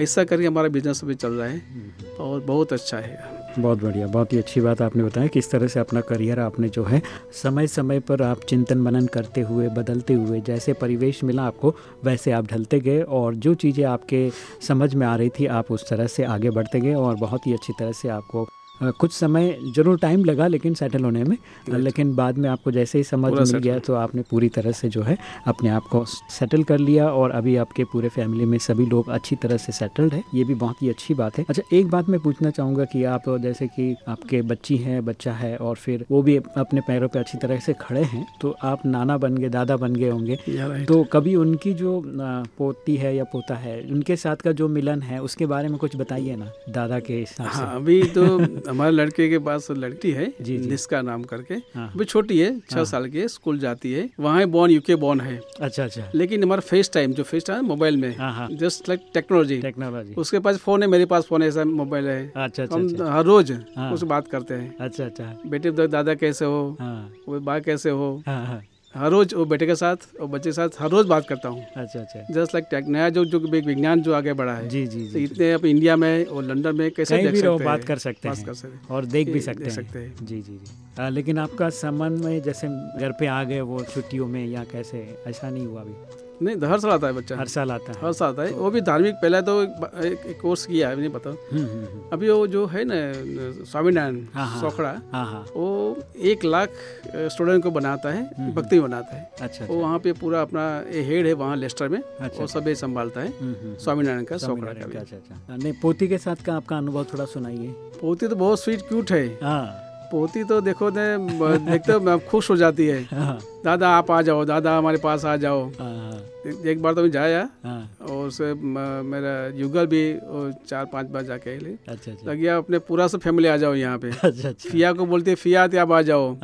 Speaker 3: ऐसा करके हमारा बिज़नेस अभी चल रहा है
Speaker 2: हम्म।
Speaker 3: और बहुत अच्छा है।
Speaker 2: बहुत बढ़िया बहुत ही अच्छी बात आपने बताया किस तरह से अपना करियर आपने जो है समय समय पर आप चिंतन मनन करते हुए बदलते हुए जैसे परिवेश मिला आपको वैसे आप ढलते गए और जो चीज़ें आपके समझ में आ रही थी आप उस तरह से आगे बढ़ते गए और बहुत ही अच्छी तरह से आपको कुछ समय ज़रूर टाइम लगा लेकिन सेटल होने में। लेकिन बाद में आपको जैसे ही समझ मिल गया तो आपने पूरी तरह से जो है अपने आप को सेटल कर लिया और अभी आपके पूरे फैमिली में सभी लोग अच्छी तरह से सेटल्ड है। ये भी बहुत ही अच्छी बात है। अच्छा एक बात मैं पूछना चाहूँगा कि आप जैसे कि आपके बच्ची हैं बच्चा है और फिर वो भी अपने पैरों पे अच्छी तरह से खड़े हैं तो आप नाना बन गए दादा बन गए होंगे। तो कभी उनकी जो पोती है या पोता है उनके साथ का जो मिलन है उसके बारे में कुछ बताइए ना दादा के हिसाब से।
Speaker 3: हाँ अभी तो हमारे लड़के के पास लड़की है
Speaker 2: जी, जी।
Speaker 3: निस्का नाम करके।
Speaker 2: हाँ।
Speaker 3: अभी छोटी है छह साल की है स्कूल जाती है। वहाँ बॉर्न यूके बॉर्न है।
Speaker 2: अच्छा अच्छा।
Speaker 3: लेकिन हमारा फेस टाइम जो फेस टाइम मोबाइल में
Speaker 2: हाँ हाँ।
Speaker 3: जस्ट लाइक टेक्नोलॉजी
Speaker 2: टेक्नोलॉजी
Speaker 3: उसके पास फ़ोन है मेरे पास फ़ोन है ऐसा मोबाइल है।
Speaker 2: अच्छा अच्छा
Speaker 3: हम
Speaker 2: अच्छा।
Speaker 3: हर रोज
Speaker 2: हाँ।
Speaker 3: उससे बात करते हैं।
Speaker 2: अच्छा अच्छा।
Speaker 3: बेटे दादा कैसे हो?
Speaker 2: हाँ।
Speaker 3: वो बा कैसे हो?
Speaker 2: हाँ हाँ।
Speaker 3: हर रोज वो बेटे के साथ और बच्चे के साथ हर रोज बात करता हूँ।
Speaker 2: अच्छा अच्छा।
Speaker 3: जस्ट लाइक टेक नया जो जो विज्ञान जो आगे बढ़ा है।
Speaker 2: जी जी
Speaker 3: तो
Speaker 2: जी।
Speaker 3: इतने अब इंडिया में और लंदन में कैसे
Speaker 2: कहीं
Speaker 3: देख
Speaker 2: भी
Speaker 3: सकते
Speaker 2: बात
Speaker 3: हैं?
Speaker 2: कर सकते
Speaker 3: बात
Speaker 2: हैं।
Speaker 3: कर सकते हैं।
Speaker 2: और देख भी सकते हैं।
Speaker 3: सकते हैं।
Speaker 2: जी जी जी। आ, लेकिन आपका संबंध में जैसे घर पे आ गए वो छुट्टियों में या कैसे? ऐसा नहीं हुआ अभी?
Speaker 3: नहीं तो हर साल आता है बच्चा।
Speaker 2: हर साल आता है।
Speaker 3: हर साल आता है। वो भी धार्मिक पहले तो एक, एक, कोर्स किया है नहीं पता।
Speaker 2: हम्म, हम्म, हम्म।
Speaker 3: अभी वो जो है ना स्वामीनारायण
Speaker 2: हाँ, हाँ।
Speaker 3: सोखड़ा
Speaker 2: हाँ
Speaker 3: वो एक लाख स्टूडेंट को बनाता है। भक्ति बनाता है।
Speaker 2: अच्छा
Speaker 3: वो वहाँ पे पूरा अपना हेड है वहाँ लेस्टर में
Speaker 2: अच्छा
Speaker 3: वो सब ये संभालता है स्वामीनारायण का सोखड़ा का
Speaker 2: अच्छा अच्छा। नहीं पोती के साथ का आपका अनुभव थोड़ा सुनाइए।
Speaker 3: पोती तो बहुत स्वीट क्यूट हाँ। पोती तो देखो दे, देखते हो खुश हो जाती है।
Speaker 2: हाँ
Speaker 3: दादा आप आ जाओ दादा हमारे पास आ जाओ।
Speaker 2: हाँ
Speaker 3: एक बार तो मैं जाया
Speaker 2: हाँ।
Speaker 3: और उससे मेरा युगल भी चार पाँच बार जाके ले।
Speaker 2: अच्छा अच्छा।
Speaker 3: लग गया अपने पूरा से फैमिली आ जाओ यहाँ पे।
Speaker 2: अच्छा अच्छा।
Speaker 3: फिया को बोलते है फिया आप आ जाओ।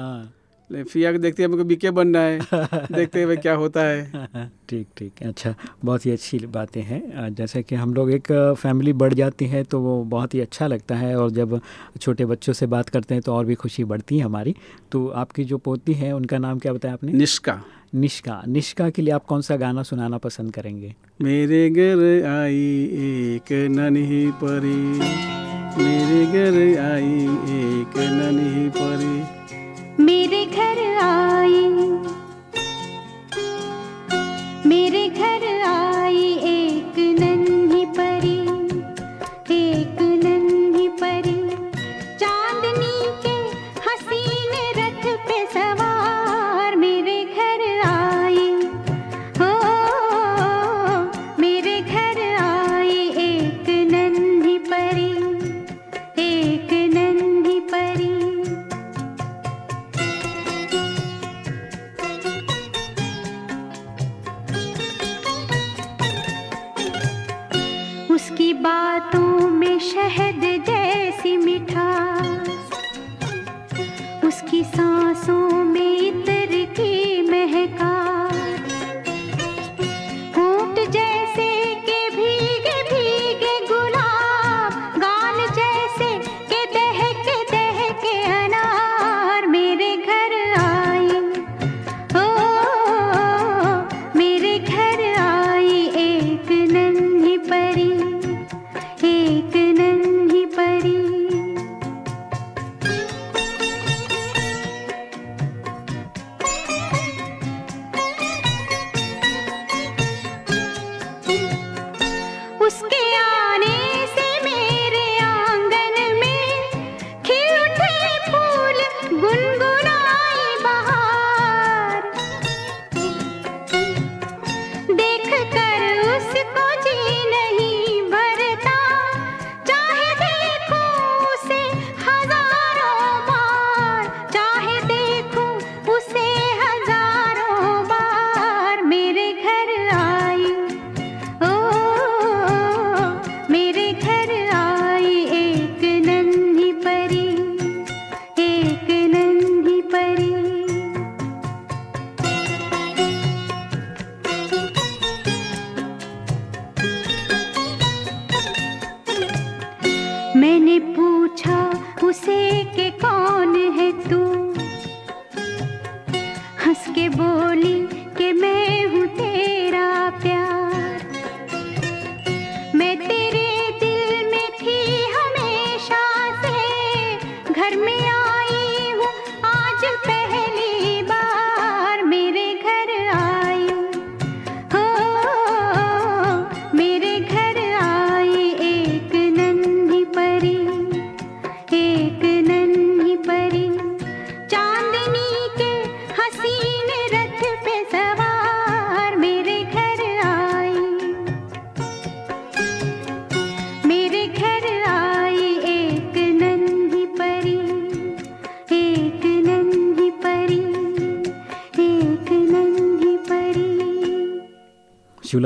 Speaker 2: हाँ
Speaker 3: ले फिया को देखते हैं हमको बीके बनना है। देखते हैं भाई क्या होता है।
Speaker 2: ठीक ठीक। अच्छा बहुत ही अच्छी बातें हैं। जैसे कि हम लोग एक फैमिली बढ़ जाती है तो वो बहुत ही अच्छा लगता है और जब छोटे बच्चों से बात करते हैं तो और भी खुशी बढ़ती है हमारी। तो आपकी जो पोती है उनका नाम क्या बताया आपने?
Speaker 3: निष्का।
Speaker 2: निष्का। निष्का के लिए आप कौन सा गाना सुनाना पसंद करेंगे?
Speaker 3: मेरे घर आई एक नन्ही परी। मेरे घर आई एक नन्ही परी।
Speaker 5: मेरे घर आई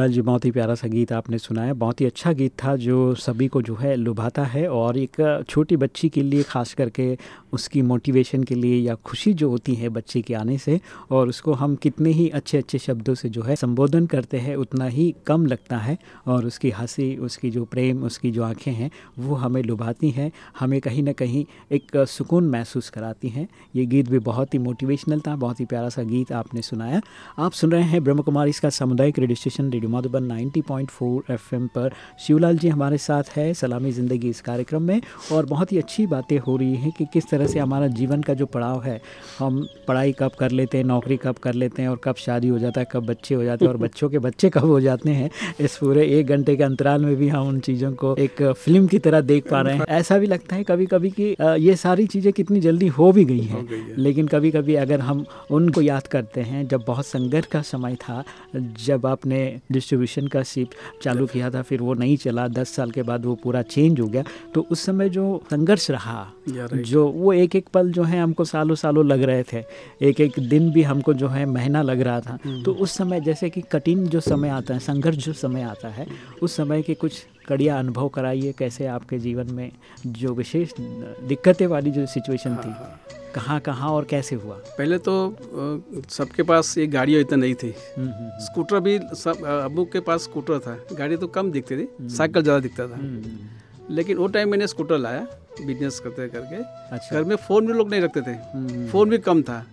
Speaker 2: शिवलाल जी, बहुत ही प्यारा सा गीत आपने सुनाया बहुत ही अच्छा गीत था जो सभी को जो है लुभाता है और एक छोटी बच्ची के लिए, खास करके उसकी मोटिवेशन के लिए या खुशी जो होती है बच्चे के आने से और उसको हम कितने ही अच्छे अच्छे शब्दों से जो है संबोधन करते हैं, उतना ही कम लगता है और उसकी हँसी, उसकी जो प्रेम, उसकी जो आँखें हैं, वो हमें लुभाती हैं, हमें कहीं ना कहीं एक सुकून महसूस कराती हैं। ये गीत भी बहुत ही मोटिवेशनल था, बहुत ही प्यारा सा गीत आपने सुनाया। आप सुन रहे हैं ब्रह्म कुमारी इसका सामुदायिक radio station radio Madhuban 90.4 FM पर। शिवलाल जी हमारे साथ है सलामी ज़िंदगी इस कार्यक्रम में। और बहुत ही अच्छी बातें हो रही हैं कि किस तरह से हमारा जीवन का जो पड़ाव है हम पढ़ाई कब कर लेते हैं नौकरी कब कर लेते हैं और कब शादी हो जाता है कब बच्चे हो जाते हैं और बच्चों के बच्चे कब हो जाते हैं इस पूरे एक घंटे के अंतराल में भी हम उन चीज़ों को एक फ़िल्म की तरह देख पा रहे हैं। ऐसा भी लगता है कभी कभी कि ये सारी चीज़ें कितनी जल्दी हो भी गई हैं। लेकिन कभी कभी अगर हम उनको याद करते हैं जब बहुत संघर्ष का समय था जब आपने डिस्ट्रीब्यूशन का शिप चालू किया था फिर वो नहीं चला। दस साल के बाद वो पूरा चेंज हो गया। तो उस समय जो संघर्ष रहा जो वो एक एक पल जो है हमको सालों सालों लग रहे थे। एक एक दिन भी हमको जो है महीना लग रहा था। तो उस समय जैसे कि कठिन जो समय आता है संघर्ष जो समय आता है उस समय के कुछ कड़िया अनुभव कराइए कैसे आपके जीवन में जो विशेष दिक्कतें वाली जो सिचुएशन थी। कहाँ कहाँ और कैसे हुआ?
Speaker 3: पहले तो सबके पास ये गाड़ियाँ इतना नहीं थी।
Speaker 2: हम्म, हम्म,
Speaker 3: स्कूटर भी सब अबू के पास स्कूटर था। गाड़ी तो कम दिखती थी साइकिल ज़्यादा दिखता था।
Speaker 2: हम्म,
Speaker 3: लेकिन वो टाइम मैंने स्कूटर लाया बिज़नेस करते करके।
Speaker 2: अच्छा।
Speaker 3: घर में फ़ोन भी लोग नहीं रखते थे।
Speaker 2: हम्म,
Speaker 3: फ़ोन भी कम था।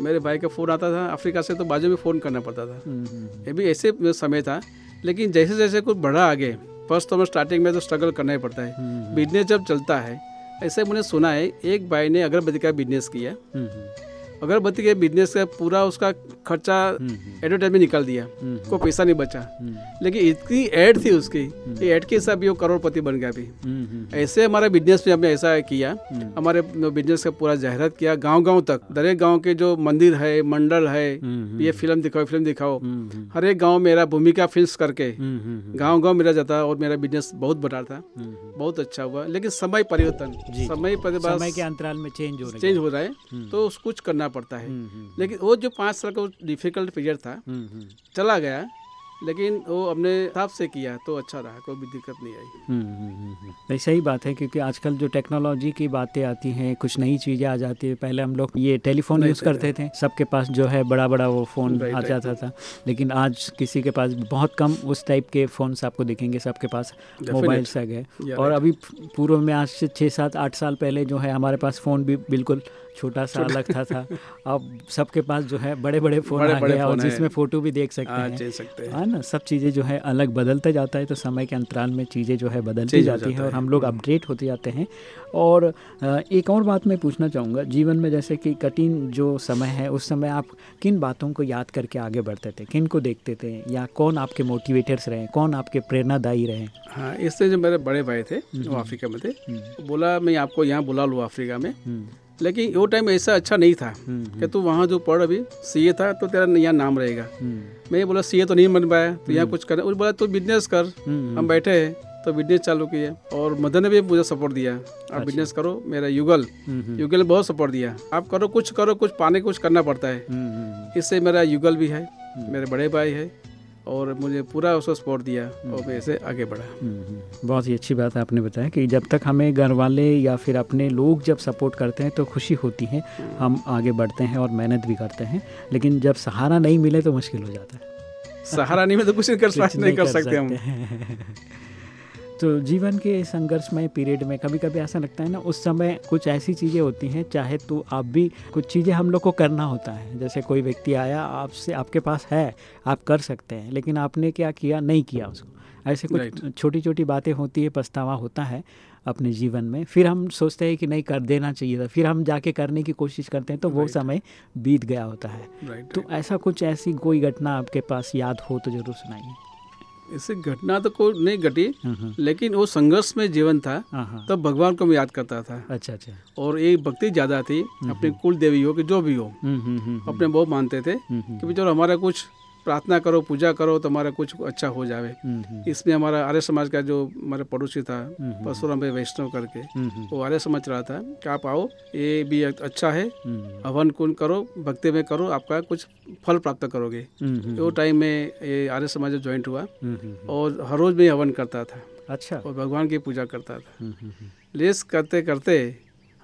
Speaker 3: मेरे भाई का फ़ोन आता था अफ्रीका से तो बाजू में फ़ोन करना पड़ता था।
Speaker 2: हम्म, हम्म,
Speaker 3: ये भी ऐसे समय था। लेकिन जैसे जैसे कुछ बढ़ा आगे फ़र्स्ट तो मैं स्टार्टिंग में तो स्ट्रगल करना ही पड़ता है।
Speaker 2: हम्म,
Speaker 3: बिज़नेस जब चलता है ऐसे मैंने सुना है एक भाई ने अगरबत्ती का बिज़नेस किया।
Speaker 2: हम्म, हम्म,
Speaker 3: अगरबत्ती के बिज़नेस का पूरा उसका खर्चा
Speaker 2: हम्म, हम्म,
Speaker 3: एडवर्टाइज में निकाल दिया।
Speaker 2: हम्म,
Speaker 3: को पैसा नहीं बचा।
Speaker 2: हम्म,
Speaker 3: लेकिन इतनी ऐड थी उसकी ये ऐड के हिसाब भी वो करोड़पति बन गया अभी।
Speaker 2: हम्म, हम्म,
Speaker 3: ऐसे हमारे बिज़नेस में हमने ऐसा किया।
Speaker 2: हम्म।
Speaker 3: हमारे बिज़नेस का पूरा जाहिरात किया। गाँव गाँव तक दरेक गाँव के जो मंदिर है मंडल है
Speaker 2: हम्म,
Speaker 3: ये फ़िल्म दिखाओ फ़िल्म दिखाओ।
Speaker 2: हम्म, हम्म,
Speaker 3: हर एक गाँव मेरा भूमिका फ़िल्म करके
Speaker 2: गाँव हम्म,
Speaker 3: गाँव मेरा जाता और मेरा बिज़नेस बहुत बड़ा था।
Speaker 2: हम्म,
Speaker 3: बहुत अच्छा हुआ। लेकिन समय परिवर्तन समय परिवर्तन
Speaker 2: समय के अंतराल में चेंज हो रही
Speaker 3: चेंज हो रहा है।
Speaker 2: हम्म।
Speaker 3: तो कुछ करना पड़ता है।
Speaker 2: हम्म, हम्म,
Speaker 3: लेकिन वो जो पाँच साल का डिफ़िकल्ट पीरियड था
Speaker 2: हम्म, हम्म,
Speaker 3: चला गया लेकिन वो हमने हिसाब से किया तो अच्छा रहा कोई भी दिक्कत नहीं आई।
Speaker 2: हम्म, हम्म, हम्म, हम्म। नहीं सही बात है क्योंकि आजकल जो टेक्नोलॉजी की बातें आती हैं कुछ नई चीज़ें आ जाती है। पहले हम लोग ये टेलीफोन यूज़ करते थे सबके पास जो है बड़ा बड़ा वो फ़ोन आ जाता था। लेकिन आज किसी के पास बहुत कम उस टाइप के फ़ोन्स आपको दिखेंगे सबके पास. मोबाइल्स आ गए। और अभी पूर्व में आज से छः सात आठ साल पहले जो है हमारे पास फ़ोन भी बिल्कुल छोटा सा अलग था था। अब सबके पास जो है बड़े बड़े फ़ोन
Speaker 3: बड़े-
Speaker 2: आ गए और जिसमें फ़ोटो भी देख सकते
Speaker 3: हाँ
Speaker 2: हैं।
Speaker 3: हैं।
Speaker 2: हाँ ना सब चीज़ें जो है अलग बदलता जाता है तो समय के अंतराल में चीज़ें जो है बदलती जाती हैं और हम लोग अपडेट होते जाते हैं। और एक और बात मैं पूछना चाहूँगा जीवन में जैसे कि कठिन जो समय है उस समय आप किन बातों को याद करके आगे बढ़ते थे? किन को देखते थे? या कौन आपके मोटिवेटर्स रहे? कौन आपके प्रेरणादायी रहे?
Speaker 3: हाँ इससे जो मेरे बड़े भाई थे वो अफ्रीका में थे। बोला मैं आपको यहाँ बुला लूँ अफ्रीका में।
Speaker 2: हम्म,
Speaker 3: लेकिन वो टाइम ऐसा अच्छा नहीं था
Speaker 2: हम्म,
Speaker 3: कि तू वहाँ जो पढ़ अभी सीए था तो तेरा यहाँ नाम रहेगा।
Speaker 2: हम्म,
Speaker 3: मैं बोला सीए तो नहीं बन पाया तो यहाँ कुछ करना बोला तू बिज़नेस कर
Speaker 2: हम्म,
Speaker 3: हम बैठे हैं तो बिज़नेस चालू किए। और मदन ने भी मुझे सपोर्ट दिया। आप बिज़नेस करो मेरा युगल।
Speaker 2: हम्म, हम्म,
Speaker 3: युगल ने बहुत सपोर्ट दिया। आप करो कुछ करो कुछ पाने कुछ करना पड़ता है।
Speaker 2: हम्म, हम्म,
Speaker 3: इससे मेरा युगल भी है मेरे बड़े भाई है। और मुझे पूरा उसको सपोर्ट दिया और मैं ऐसे आगे बढ़ा।
Speaker 2: हम्म, हम्म। बहुत ही अच्छी बात है आपने बताया कि जब तक हमें घर वाले या फिर अपने लोग जब सपोर्ट करते हैं तो खुशी होती है। हम आगे बढ़ते हैं और मेहनत भी करते हैं लेकिन जब सहारा नहीं मिले तो मुश्किल हो जाता है।
Speaker 3: सहारा नहीं मिले तो कुछ नहीं कर सकते नहीं कर सकते हम।
Speaker 2: तो जीवन के संघर्षमय पीरियड में कभी कभी ऐसा लगता है ना उस समय कुछ ऐसी चीज़ें होती हैं चाहे तो आप भी कुछ चीज़ें हम लोग को करना होता है। जैसे कोई व्यक्ति आया आपसे आपके पास है आप कर सकते हैं लेकिन आपने क्या किया? नहीं किया उसको। ऐसे कुछ छोटी छोटी बातें होती है पछतावा होता है अपने जीवन में। फिर हम सोचते हैं कि नहीं कर देना चाहिए था। फिर हम जाके करने की कोशिश करते हैं तो वो समय बीत गया होता है। तो ऐसा कुछ ऐसी कोई घटना आपके पास याद हो तो ज़रूर सुनाइए।
Speaker 3: इससे घटना तो कोई नहीं घटी
Speaker 2: हम्म, हम्म,
Speaker 3: लेकिन वो संघर्ष में जीवन था
Speaker 2: तब तो
Speaker 3: तब भगवान को मैं याद करता था।
Speaker 2: अच्छा अच्छा।
Speaker 3: और एक भक्ति ज़्यादा थी अपनी कुल देवी हो कि जो भी हो
Speaker 2: हम्म, हम्म, हम्म,
Speaker 3: अपने बहुत मानते थे
Speaker 2: हम्म, हम्म,
Speaker 3: कि जो हमारा कुछ प्रार्थना करो पूजा करो तो हमारा कुछ अच्छा हो जावे।
Speaker 2: हम्म, हम्म,
Speaker 3: इसमें हमारा आर्य समाज का जो हमारे पड़ोसी था
Speaker 2: हम्म,
Speaker 3: परशुराम भाई वैष्णव करके वो आर्य समाज रहा था कि आप आओ ये भी अच्छा है हवन कुंड करो भक्ति में करो आपका कुछ फल प्राप्त करोगे। वो टाइम में ये आर्य समाज ज्वाइंट हुआ और हर रोज में हवन करता था।
Speaker 2: अच्छा।
Speaker 3: और भगवान की पूजा करता था। लेस करते करते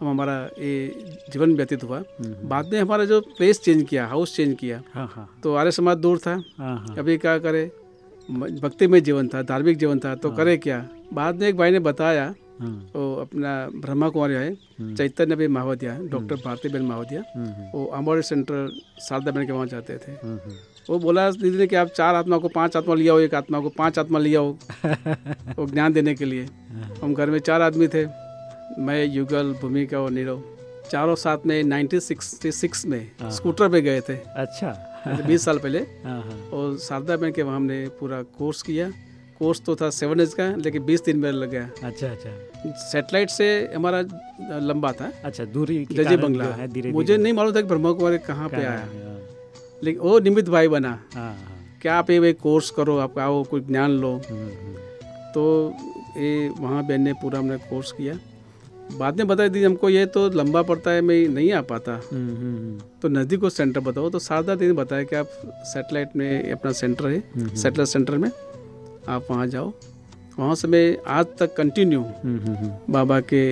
Speaker 3: हम हमारा ये जीवन व्यतीत हुआ।
Speaker 2: हम्म,
Speaker 3: बाद में हमारा जो प्लेस चेंज किया हाउस चेंज किया
Speaker 2: हाँ हाँ।
Speaker 3: तो आर्य समाज दूर था।
Speaker 2: हाँ
Speaker 3: अभी क्या करे? भक्ति में जीवन था धार्मिक जीवन था तो करे क्या? बाद में एक भाई ने बताया वो अपना ब्रह्मा कुमारी है। चैतन्य भी माहौदिया डॉक्टर भारती बहन माहौदिया वो अमर सेंटर शारदा बहन के वहाँ जाते थे। वो बोला दीदी ने कि आप चार आत्मा को पाँच आत्मा लिया हो एक आत्मा को पाँच आत्मा लिया हो वो ज्ञान देने के लिए। हम घर में चार आदमी थे। मैं युगल भूमिका और नीरव चारों साथ में 1966 में
Speaker 2: हाँ।
Speaker 3: स्कूटर पे गए थे।
Speaker 2: अच्छा।
Speaker 3: बीस साल पहले।
Speaker 2: हाँ हाँ।
Speaker 3: और शारदा बहन के वहाँ हमने पूरा कोर्स किया। कोर्स तो था सेवन एज का लेकिन बीस दिन में लग गया।
Speaker 2: अच्छा अच्छा।
Speaker 3: सेटेलाइट से हमारा लंबा था।
Speaker 2: अच्छा दूरी
Speaker 3: जजी बंगला।
Speaker 2: है धीरे
Speaker 3: मुझे नहीं मालूम था कि ब्रह्मा कुमारी कहाँ पे आया। लेकिन वो निमित भाई बना। क्या आप ये कोर्स करो आप आओ कोई ज्ञान लो।
Speaker 2: हम्म, हम्म,
Speaker 3: तो ये वहाँ बहन ने पूरा हमने कोर्स किया। बाद में बताया दी हमको ये तो लंबा पड़ता है मैं नहीं आ पाता।
Speaker 2: हम्म, हम्म, हम्म,
Speaker 3: तो नज़दीक को सेंटर बताओ तो शारदा दी ने बताया कि आप सेटेलाइट में अपना सेंटर है सेटेलाइट सेंटर में आप वहाँ जाओ। वहाँ से मैं आज तक कंटिन्यू बाबा के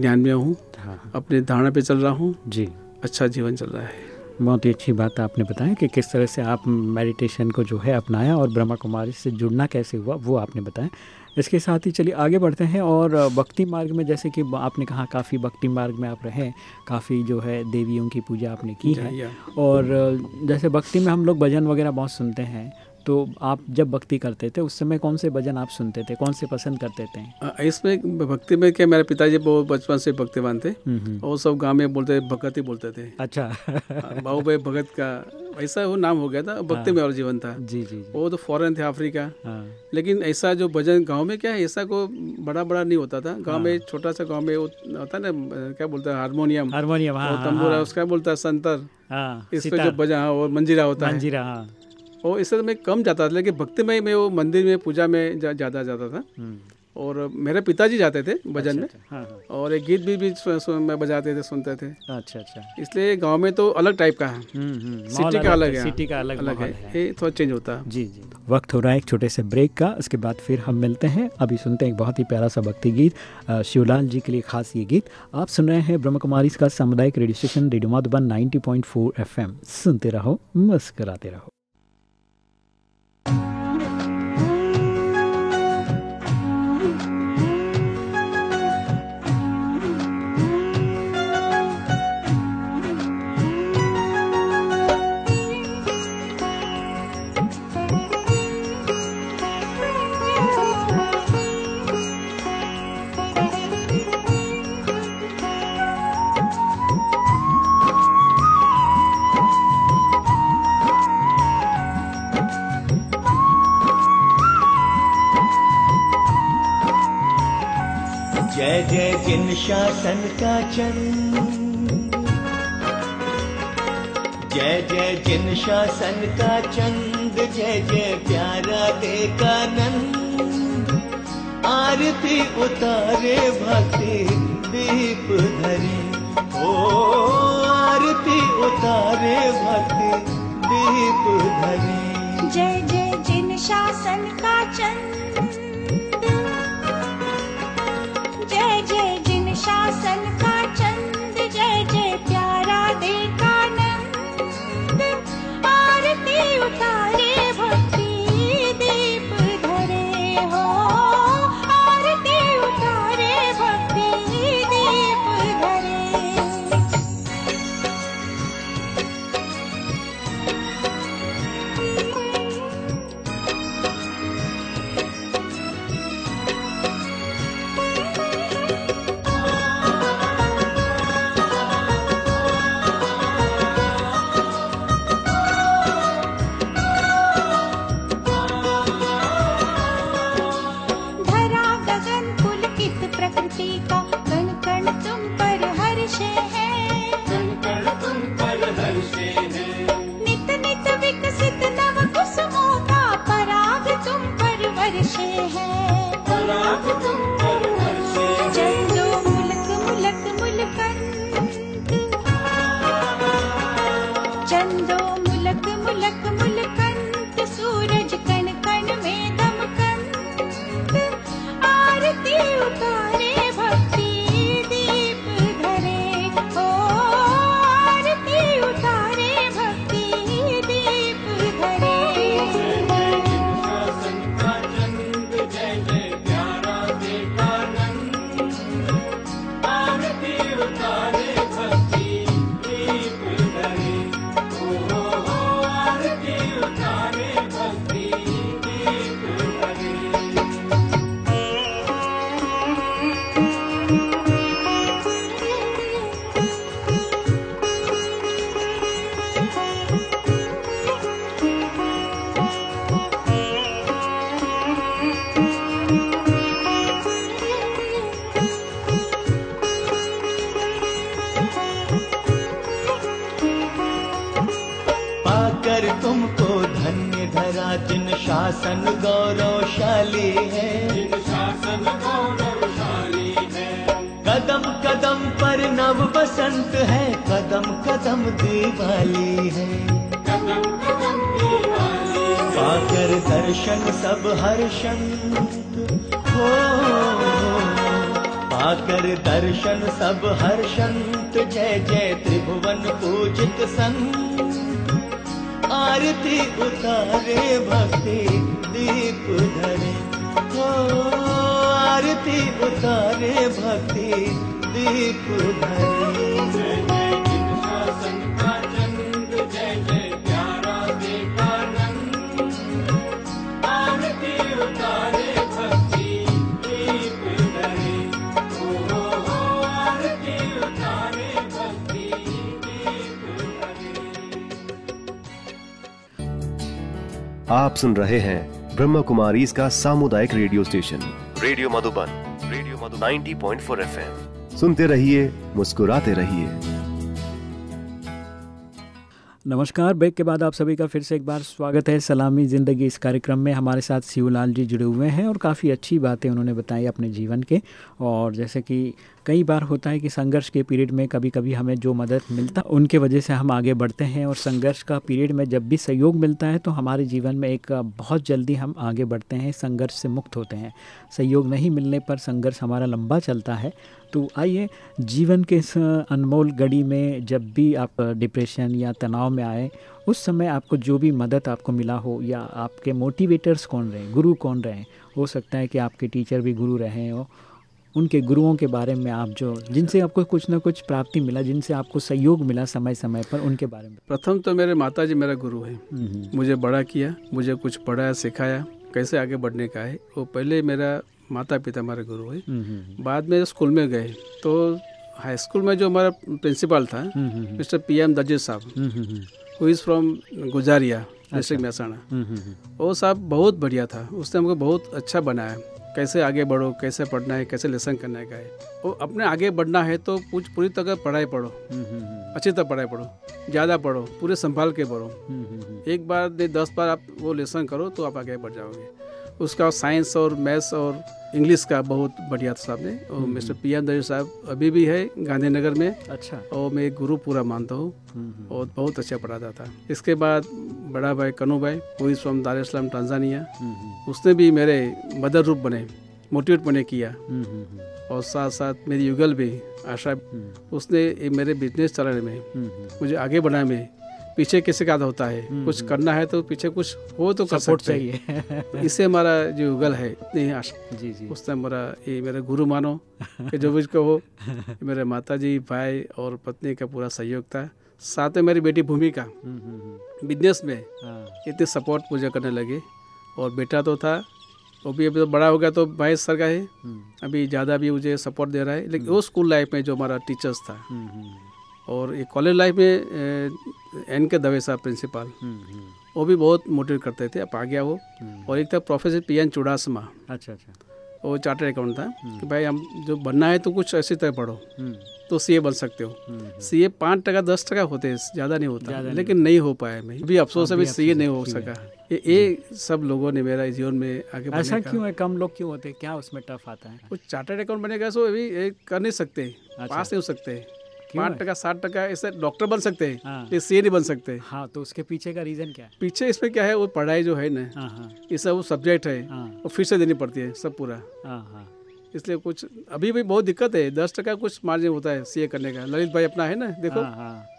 Speaker 3: ज्ञान में हूँ
Speaker 2: हाँ हाँ।
Speaker 3: अपने धारणा पे चल रहा हूँ।
Speaker 2: जी।
Speaker 3: अच्छा जीवन चल रहा है।
Speaker 2: बहुत ही अच्छी बात आपने बताया कि किस तरह से आप मेडिटेशन को जो है अपनाया और ब्रह्मा कुमारी से जुड़ना कैसे हुआ वो आपने बताया। इसके साथ ही चलिए आगे बढ़ते हैं और भक्ति मार्ग में जैसे कि आपने कहा काफ़ी भक्ति मार्ग में आप रहे काफ़ी जो है देवियों की पूजा आपने की है। और जैसे भक्ति में हम लोग भजन वगैरह बहुत सुनते हैं तो आप जब भक्ति करते थे उस समय कौन से भजन आप सुनते थे? कौन से पसंद करते थे?
Speaker 3: इसमें भक्ति में क्या मेरे पिताजी बहुत बचपन से भक्तिवान थे। और सब गाँव में बोलते भगत ही बोलते थे।
Speaker 2: अच्छा।
Speaker 3: बाबू भाई भगत का ऐसा वो नाम हो गया था भक्ति में और जीवन था।
Speaker 2: जी जी जी।
Speaker 3: वो तो फॉरेन थे अफ्रीका।
Speaker 2: हाँ।
Speaker 3: लेकिन ऐसा जो भजन गाँव में क्या है ऐसा को बड़ा बड़ा नहीं होता था। गाँव में छोटा सा गाँव में वो होता ना क्या बोलता है हारमोनियम।
Speaker 2: हारमोनियम हाँ हाँ,
Speaker 3: तंबूरा
Speaker 2: हाँ,
Speaker 3: उसका बोलता है संतर।
Speaker 2: हाँ
Speaker 3: इस पे जो बजा हाँ, और मंजीरा होता है।
Speaker 2: हाँ।
Speaker 3: और इससे मैं कम जाता था लेकिन भक्ति में मैं वो मंदिर में पूजा में जा- ज़्यादा जाता था।
Speaker 2: हम्म,
Speaker 3: और मेरे पिताजी जाते थे भजन में।
Speaker 2: अच्छा, हाँ हाँ।
Speaker 3: और एक गीत भी, भी मैं बजाते थे सुनते थे।
Speaker 2: अच्छा अच्छा।
Speaker 3: इसलिए गाँव में तो अलग टाइप का है।
Speaker 2: हम्म, हम्म,
Speaker 3: सिटी का अलग है
Speaker 2: सिटी का अलग,
Speaker 3: अलग है।
Speaker 2: है।
Speaker 3: ये थोड़ा चेंज होता है।
Speaker 2: जी जी। वक्त हो रहा है एक छोटे से ब्रेक का उसके बाद फिर हम मिलते हैं। अभी सुनते हैं एक बहुत ही प्यारा सा भक्ति गीत शिवलाल जी के लिए खास ये गीत। आप सुन रहे हैं ब्रह्म कुमारी का सामुदायिक radio station radio Madhuban 90.4 FM. सुनते रहो मुस्कराते रहो।
Speaker 6: जय जिन शासन का चंद जय जय जिन शासन का चंद जय जय प्यारा देकानंद आरती उतारे भक्ति दीप धरे। ओ आरती उतारे भक्ति दीप धरे।
Speaker 7: जय जय जिन शासन का चंद
Speaker 6: सब
Speaker 1: सुन रहे हैं ब्रह्म कुमारी इसका सामुदायिक radio station. Radio Madhuban radio Madhuban. 90.4 FM. सुनते रहिए मुस्कुराते रहिए।
Speaker 2: नमस्कार ब्रेक के बाद आप सभी का फिर से एक बार स्वागत है। सलामी ज़िंदगी इस कार्यक्रम में हमारे साथ शिवलाल जी जुड़े हुए हैं और काफ़ी अच्छी बातें उन्होंने बताई अपने जीवन के। और जैसे कि कई बार होता है कि संघर्ष के पीरियड में कभी कभी हमें जो मदद मिलता है उनके वजह से हम आगे बढ़ते हैं और संघर्ष का पीरियड में जब भी सहयोग मिलता है तो हमारे जीवन में एक बहुत जल्दी हम आगे बढ़ते हैं, संघर्ष से मुक्त होते हैं। सहयोग नहीं मिलने पर संघर्ष हमारा लंबा चलता है। तो आइए, जीवन के इस अनमोल घड़ी में जब भी आप डिप्रेशन या तनाव में आए, उस समय आपको जो भी मदद आपको मिला हो या आपके मोटिवेटर्स कौन रहे, गुरु कौन रहे, हो सकता है कि आपके टीचर भी गुरु रहे हो उनके गुरुओं के बारे में आप जो जिनसे आपको कुछ ना कुछ प्राप्ति मिला जिनसे आपको सहयोग मिला समय समय पर उनके बारे में।
Speaker 3: प्रथम तो मेरे माता जी मेरा गुरु है। मुझे बड़ा किया मुझे कुछ पढ़ाया सिखाया कैसे आगे बढ़ने का है। वो पहले मेरा माता पिता हमारे गुरु है।
Speaker 2: हम्म, हम्म,
Speaker 3: बाद में स्कूल में गए। तो हाई स्कूल में जो हमारा प्रिंसिपल था मिस्टर पी एम दजीर साहब who is from Gujaria district Mehsana वो साहब बहुत बढ़िया था। उसने हमको बहुत अच्छा बनाया। कैसे आगे बढ़ो कैसे पढ़ना है कैसे लेसन करने का है वो अपने आगे बढ़ना है तो पूछ पूरी तरह पढ़ाई पढ़ो।
Speaker 2: हम्म, हम्म, हम्म,
Speaker 3: अच्छी तरह पढ़ाई पढ़ो ज़्यादा पढ़ो पूरे संभाल के पढ़ो। एक बार नहीं दस बार आप वो लेसन करो तो आप आगे बढ़ जाओगे। उसका साइंस और मैथ्स और इंग्लिश का बहुत बढ़िया था साहब ने। और मिस्टर पी एम दरी साहब अभी भी है गांधीनगर में।
Speaker 2: अच्छा।
Speaker 3: और मैं एक गुरु पूरा मानता हूँ।
Speaker 2: हम्म, हम्म,
Speaker 3: और बहुत अच्छा पढ़ाता था। इसके बाद बड़ा भाई Kanu bhai is from Dar Tanzania
Speaker 2: हम्म, हम्म,
Speaker 3: उसने भी मेरे मदर रूप बने मोटिवेट बने किया।
Speaker 2: हम्म, हम्म, हम्म,
Speaker 3: और साथ साथ मेरी युगल भी आशा
Speaker 2: हम्म,
Speaker 3: उसने मेरे बिज़नेस चलाने में
Speaker 2: हम्म, हम्म,
Speaker 3: मुझे आगे बढ़ाने में पीछे किसी का होता है?
Speaker 2: हम्म,
Speaker 3: कुछ
Speaker 2: हम्म।
Speaker 3: करना है तो पीछे कुछ हो तो कर
Speaker 2: सपोर्ट
Speaker 3: सकते हैं।
Speaker 2: चाहिए।
Speaker 3: इससे हमारा जो युगल है इतनी ही आशा
Speaker 2: जी। जी
Speaker 3: उसने मेरा ये मेरे गुरु मानो कि जो भी कहो मेरे माता जी भाई और पत्नी का पूरा सहयोग था। साथ में मेरी बेटी भूमिका
Speaker 2: हम्म, हम्म,
Speaker 3: बिज़नेस में इतने सपोर्ट मुझे करने लगे। और बेटा तो था वो भी अभी तो बड़ा हो गया तो बाईस सर का है। अभी ज़्यादा भी मुझे सपोर्ट दे रहा है। लेकिन वो स्कूल लाइफ में जो हमारा टीचर्स था और ये कॉलेज लाइफ में एन के दवे साहब प्रिंसिपल
Speaker 2: हम्म, हम्म,
Speaker 3: वो भी बहुत मोटिवेट करते थे अब आ गया वो
Speaker 2: हम्म,
Speaker 3: और एक था प्रोफेसर पी एन चुड़ासमा
Speaker 2: अच्छा अच्छा।
Speaker 3: वो चार्टर्ड अकाउंट था कि भाई हम जो बनना है तो कुछ ऐसी तरह पढ़ो
Speaker 2: हम्म,
Speaker 3: तो सीए बन सकते हो।
Speaker 2: हम्म,
Speaker 3: सी ए पाँच टका दस टका होते हैं ज़्यादा नहीं होता
Speaker 2: नहीं
Speaker 3: लेकिन नहीं हो पाया मैं अभी अफसोस
Speaker 2: अभी
Speaker 3: सी ए नहीं हो सका। ये ये सब लोगों ने मेरा जीवन में आगे
Speaker 2: ऐसा क्यों है? कम लोग क्यों होते हैं? क्या उसमें टफ आता है?
Speaker 3: कुछ चार्टर्ड अकाउंट बनेगा सो अभी कर नहीं सकते
Speaker 2: अच्छा।
Speaker 3: पास नहीं हो सकते। पाँच टका साठ टका ऐसे डॉक्टर बन सकते हैं
Speaker 2: हाँ।
Speaker 3: ये सी नहीं बन सकते।
Speaker 2: हाँ तो उसके पीछे का रीज़न क्या है?
Speaker 3: पीछे इसमें क्या है वो पढ़ाई जो है ना
Speaker 2: हाँ हाँ।
Speaker 3: ये सब वो सब्जेक्ट है वो फिर से देनी पड़ती है सब पूरा। इसलिए कुछ अभी भी बहुत दिक्कत है दस टका कुछ मार्जिन होता है सीए करने का। ललित भाई अपना है ना देखो।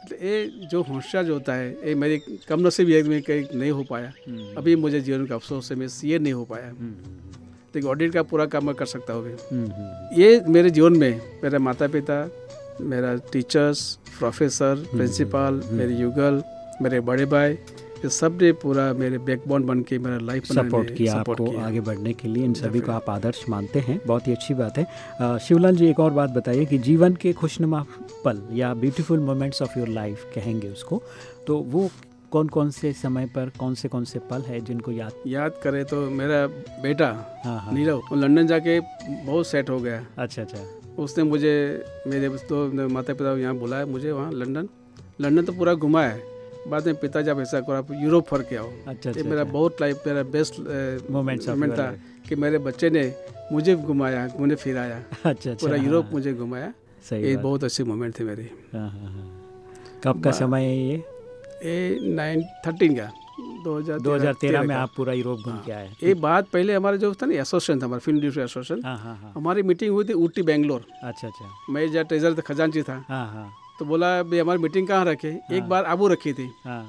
Speaker 3: तो ये जो होशियार जो होता है ये मेरी कम नसीब है कि मैं कहीं नहीं हो पाया।
Speaker 2: हम्म,
Speaker 3: अभी मुझे जीवन का अफसोस है मैं सी नहीं हो पाया।
Speaker 2: हम्म,
Speaker 3: लेकिन ऑडिट का पूरा काम मैं कर सकता हूँ
Speaker 2: हम्म, हम्म,
Speaker 3: ये मेरे जीवन में मेरे माता पिता मेरा टीचर्स प्रोफेसर प्रिंसिपल मेरे युगल मेरे बड़े भाई ये सबने पूरा मेरे बैकबोन बन के मेरा लाइफ
Speaker 2: सपोर्ट किया आपको किया। आगे बढ़ने के लिए। इन सभी को आप आदर्श मानते हैं। बहुत ही अच्छी बात है। शिवलाल जी एक और बात बताइए कि जीवन के खुशनुमा पल या beautiful moments of your life कहेंगे उसको। तो वो कौन कौन से समय पर कौन से कौन से पल है जिनको याद
Speaker 3: याद करें तो मेरा बेटा
Speaker 2: हाँ हाँ।
Speaker 3: नीरव लंदन जाके बहुत सेट हो गया।
Speaker 2: अच्छा अच्छा।
Speaker 3: उसने मुझे मेरे तो माता पिता यहाँ बुलाया मुझे वहाँ लंदन। लंदन तो पूरा घुमा है। बाद में पिता जब ऐसा करो आप यूरोप फर के आओ।
Speaker 2: अच्छा
Speaker 3: ये
Speaker 2: अच्छा
Speaker 3: मेरा
Speaker 2: अच्छा।
Speaker 3: बहुत लाइफ मेरा बेस्ट
Speaker 2: of
Speaker 3: मोमेंट था कि मेरे बच्चे ने मुझे घुमाया मुझे फिराया।
Speaker 2: अच्छा अच्छा।
Speaker 3: पूरा
Speaker 2: हाँ,
Speaker 3: यूरोप
Speaker 2: हाँ,
Speaker 3: मुझे घुमाया।
Speaker 2: सही
Speaker 3: ये बहुत अच्छी मोमेंट थी मेरी।
Speaker 2: कब का समय है ये?
Speaker 3: ये नाइन थर्टीन का।
Speaker 2: 2013 में आप पूरा यूरोप घूम के आए।
Speaker 3: ये बात पहले हमारे जो था ना एसोसिएशन था हमारा फ़िल्म डिस्ट्री एसोसिएशन
Speaker 2: हाँ हाँ हाँ।
Speaker 3: हमारी मीटिंग हुई थी ऊटी बेंगलोर।
Speaker 2: अच्छा अच्छा।
Speaker 3: मैं जहाँ ट्रेजर था खजांची था।
Speaker 2: हाँ हाँ।
Speaker 3: तो बोला भाई हमारी मीटिंग कहाँ रखे? एक बार आबू रखी थी।
Speaker 2: हाँ।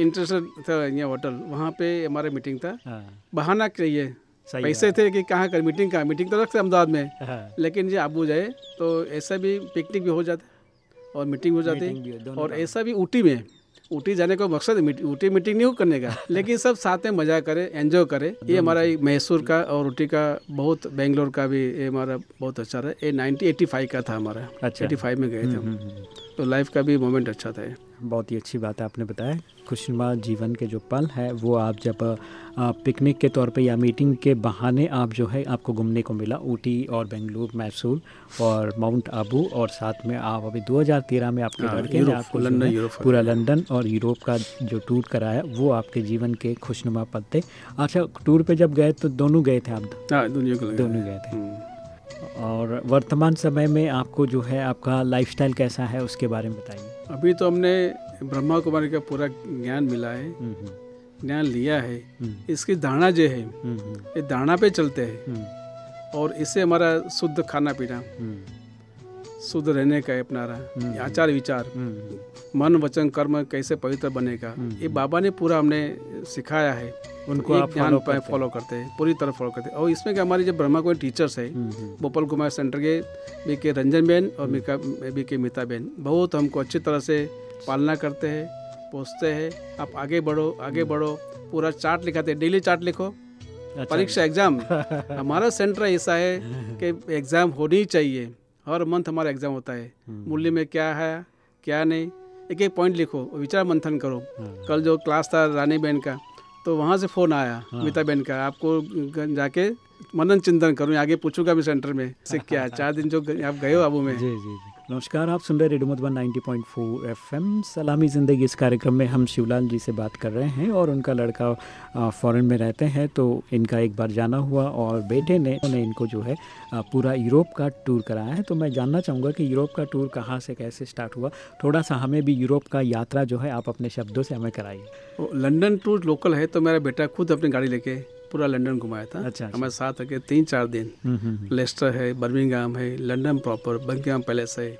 Speaker 3: इंटरेस्टेड था यहाँ होटल वहाँ पे हमारा मीटिंग था।
Speaker 2: हाँ।
Speaker 3: बहाना चाहिए पैसे थे कि कहाँ कर मीटिंग कहाँ मीटिंग तो रखते अहमदाबाद में।
Speaker 2: हाँ।
Speaker 3: लेकिन जो आबू जाए तो ऐसा भी पिकनिक भी हो जाता और मीटिंग हो जाती। और ऐसा भी ऊटी में ऊटी जाने का मकसद ऊटी मीटिंग नहीं हो करने का लेकिन सब साथ में मज़ा करें एंजॉय करें। ये हमारा मैसूर का और ऊटी का बहुत बेंगलोर का भी ये हमारा बहुत अच्छा रहा। ये नाइनटीन एटी फाइव का था हमारा।
Speaker 2: अच्छा।
Speaker 3: एटी फाइव में गए थे हम।
Speaker 2: हम्म, हम्म,
Speaker 3: तो लाइफ का भी मोमेंट अच्छा था
Speaker 2: बहुत ही अच्छी बात है आपने बताया। खुशनुमा जीवन के जो पल है वो आप जब पिकनिक के तौर पे या मीटिंग के बहाने आप जो है आपको घूमने को मिला ऊटी और बेंगलुरु मैसूर और माउंट आबू और साथ में आप अभी 2013 में आपके
Speaker 3: हाँ,
Speaker 2: लड़के ने आपको
Speaker 3: लंदन, यूरोप
Speaker 2: पूरा लंदन और यूरोप का जो टूर कराया वो आपके जीवन के खुशनुमा पल थे। अच्छा टूर पर जब गए तो दोनों गए थे आप?
Speaker 3: हाँ
Speaker 2: दोनों गए थे।
Speaker 3: हम्म।
Speaker 2: और वर्तमान समय में आपको जो है आपका लाइफस्टाइल कैसा है उसके बारे में बताइए।
Speaker 3: अभी तो हमने ब्रह्मा कुमारी का पूरा ज्ञान मिला है।
Speaker 2: हम्म, हम्म,
Speaker 3: ज्ञान लिया है।
Speaker 2: हम्म,
Speaker 3: इसकी धारणा जो है ये धारणा पे चलते हैं। और इससे हमारा शुद्ध खाना पीना। शुद्ध रहने का अपना
Speaker 2: हम्म।
Speaker 3: रहा आचार विचार।
Speaker 2: हम्म,
Speaker 3: मन वचन कर्म कैसे पवित्र बनेगा?
Speaker 2: हम्म।
Speaker 3: ये बाबा ने पूरा हमने सिखाया है।
Speaker 2: उनको आप फॉलो करते
Speaker 3: फॉलो करते हैं पूरी तरह फॉलो करते हैं। और इसमें क्या हमारी जो ब्रह्मा कोई टीचर्स है
Speaker 2: हम्म, हम्म,
Speaker 3: गोपाल कुमार सेंटर के बी के रंजन बहन और मिका बी के मीता बहन बहुत हमको अच्छी तरह से पालना करते हैं पोसते हैं। आप आगे बढ़ो आगे बढ़ो पूरा चार्ट लिखाते हैं डेली चार्ट लिखो।
Speaker 2: अच्छा,
Speaker 3: परीक्षा एग्ज़ाम हमारा सेंटर ऐसा है कि एग्ज़ाम होनी चाहिए। हर मंथ हमारा एग्ज़ाम होता है।
Speaker 2: हम्म।
Speaker 3: मूल्य में क्या है क्या नहीं एक एक पॉइंट लिखो विचार मंथन करो।
Speaker 2: हाँ,
Speaker 3: कल जो क्लास था रानी बहन का तो वहाँ से फ़ोन आया मिता बहन का आपको जाके मनन चिंतन करूँ आगे पूछूँगा भी सेंटर में से क्या चार दिन जो आप गए हो अबू में।
Speaker 2: जी जी। नमस्कार, आप सुन रहे रेडियो मधुबन 90.4 एफएम। सलामी ज़िंदगी इस कार्यक्रम में हम शिवलाल जी से बात कर रहे हैं और उनका लड़का फॉरेन में रहते हैं तो इनका एक बार जाना हुआ और बेटे ने उन्हें इनको जो है पूरा यूरोप का टूर कराया है। तो मैं जानना चाहूँगा कि यूरोप का टूर कहाँ से कैसे स्टार्ट हुआ? थोड़ा सा हमें भी यूरोप का यात्रा जो है, आप अपने शब्दों से हमें कराइए।
Speaker 3: वो लंदन टूर लोकल है तो मेरा बेटा खुद अपनी गाड़ी लेके पूरा लंदन घुमाया था।
Speaker 2: अच्छा, अच्छा।
Speaker 3: हमारे साथ आके तीन चार दिन।
Speaker 2: हम्म, हम्म, हम्म।
Speaker 3: लेस्टर है बर्मिंगहाम है लंदन प्रॉपर बर्मिंगहाम पैलेस है।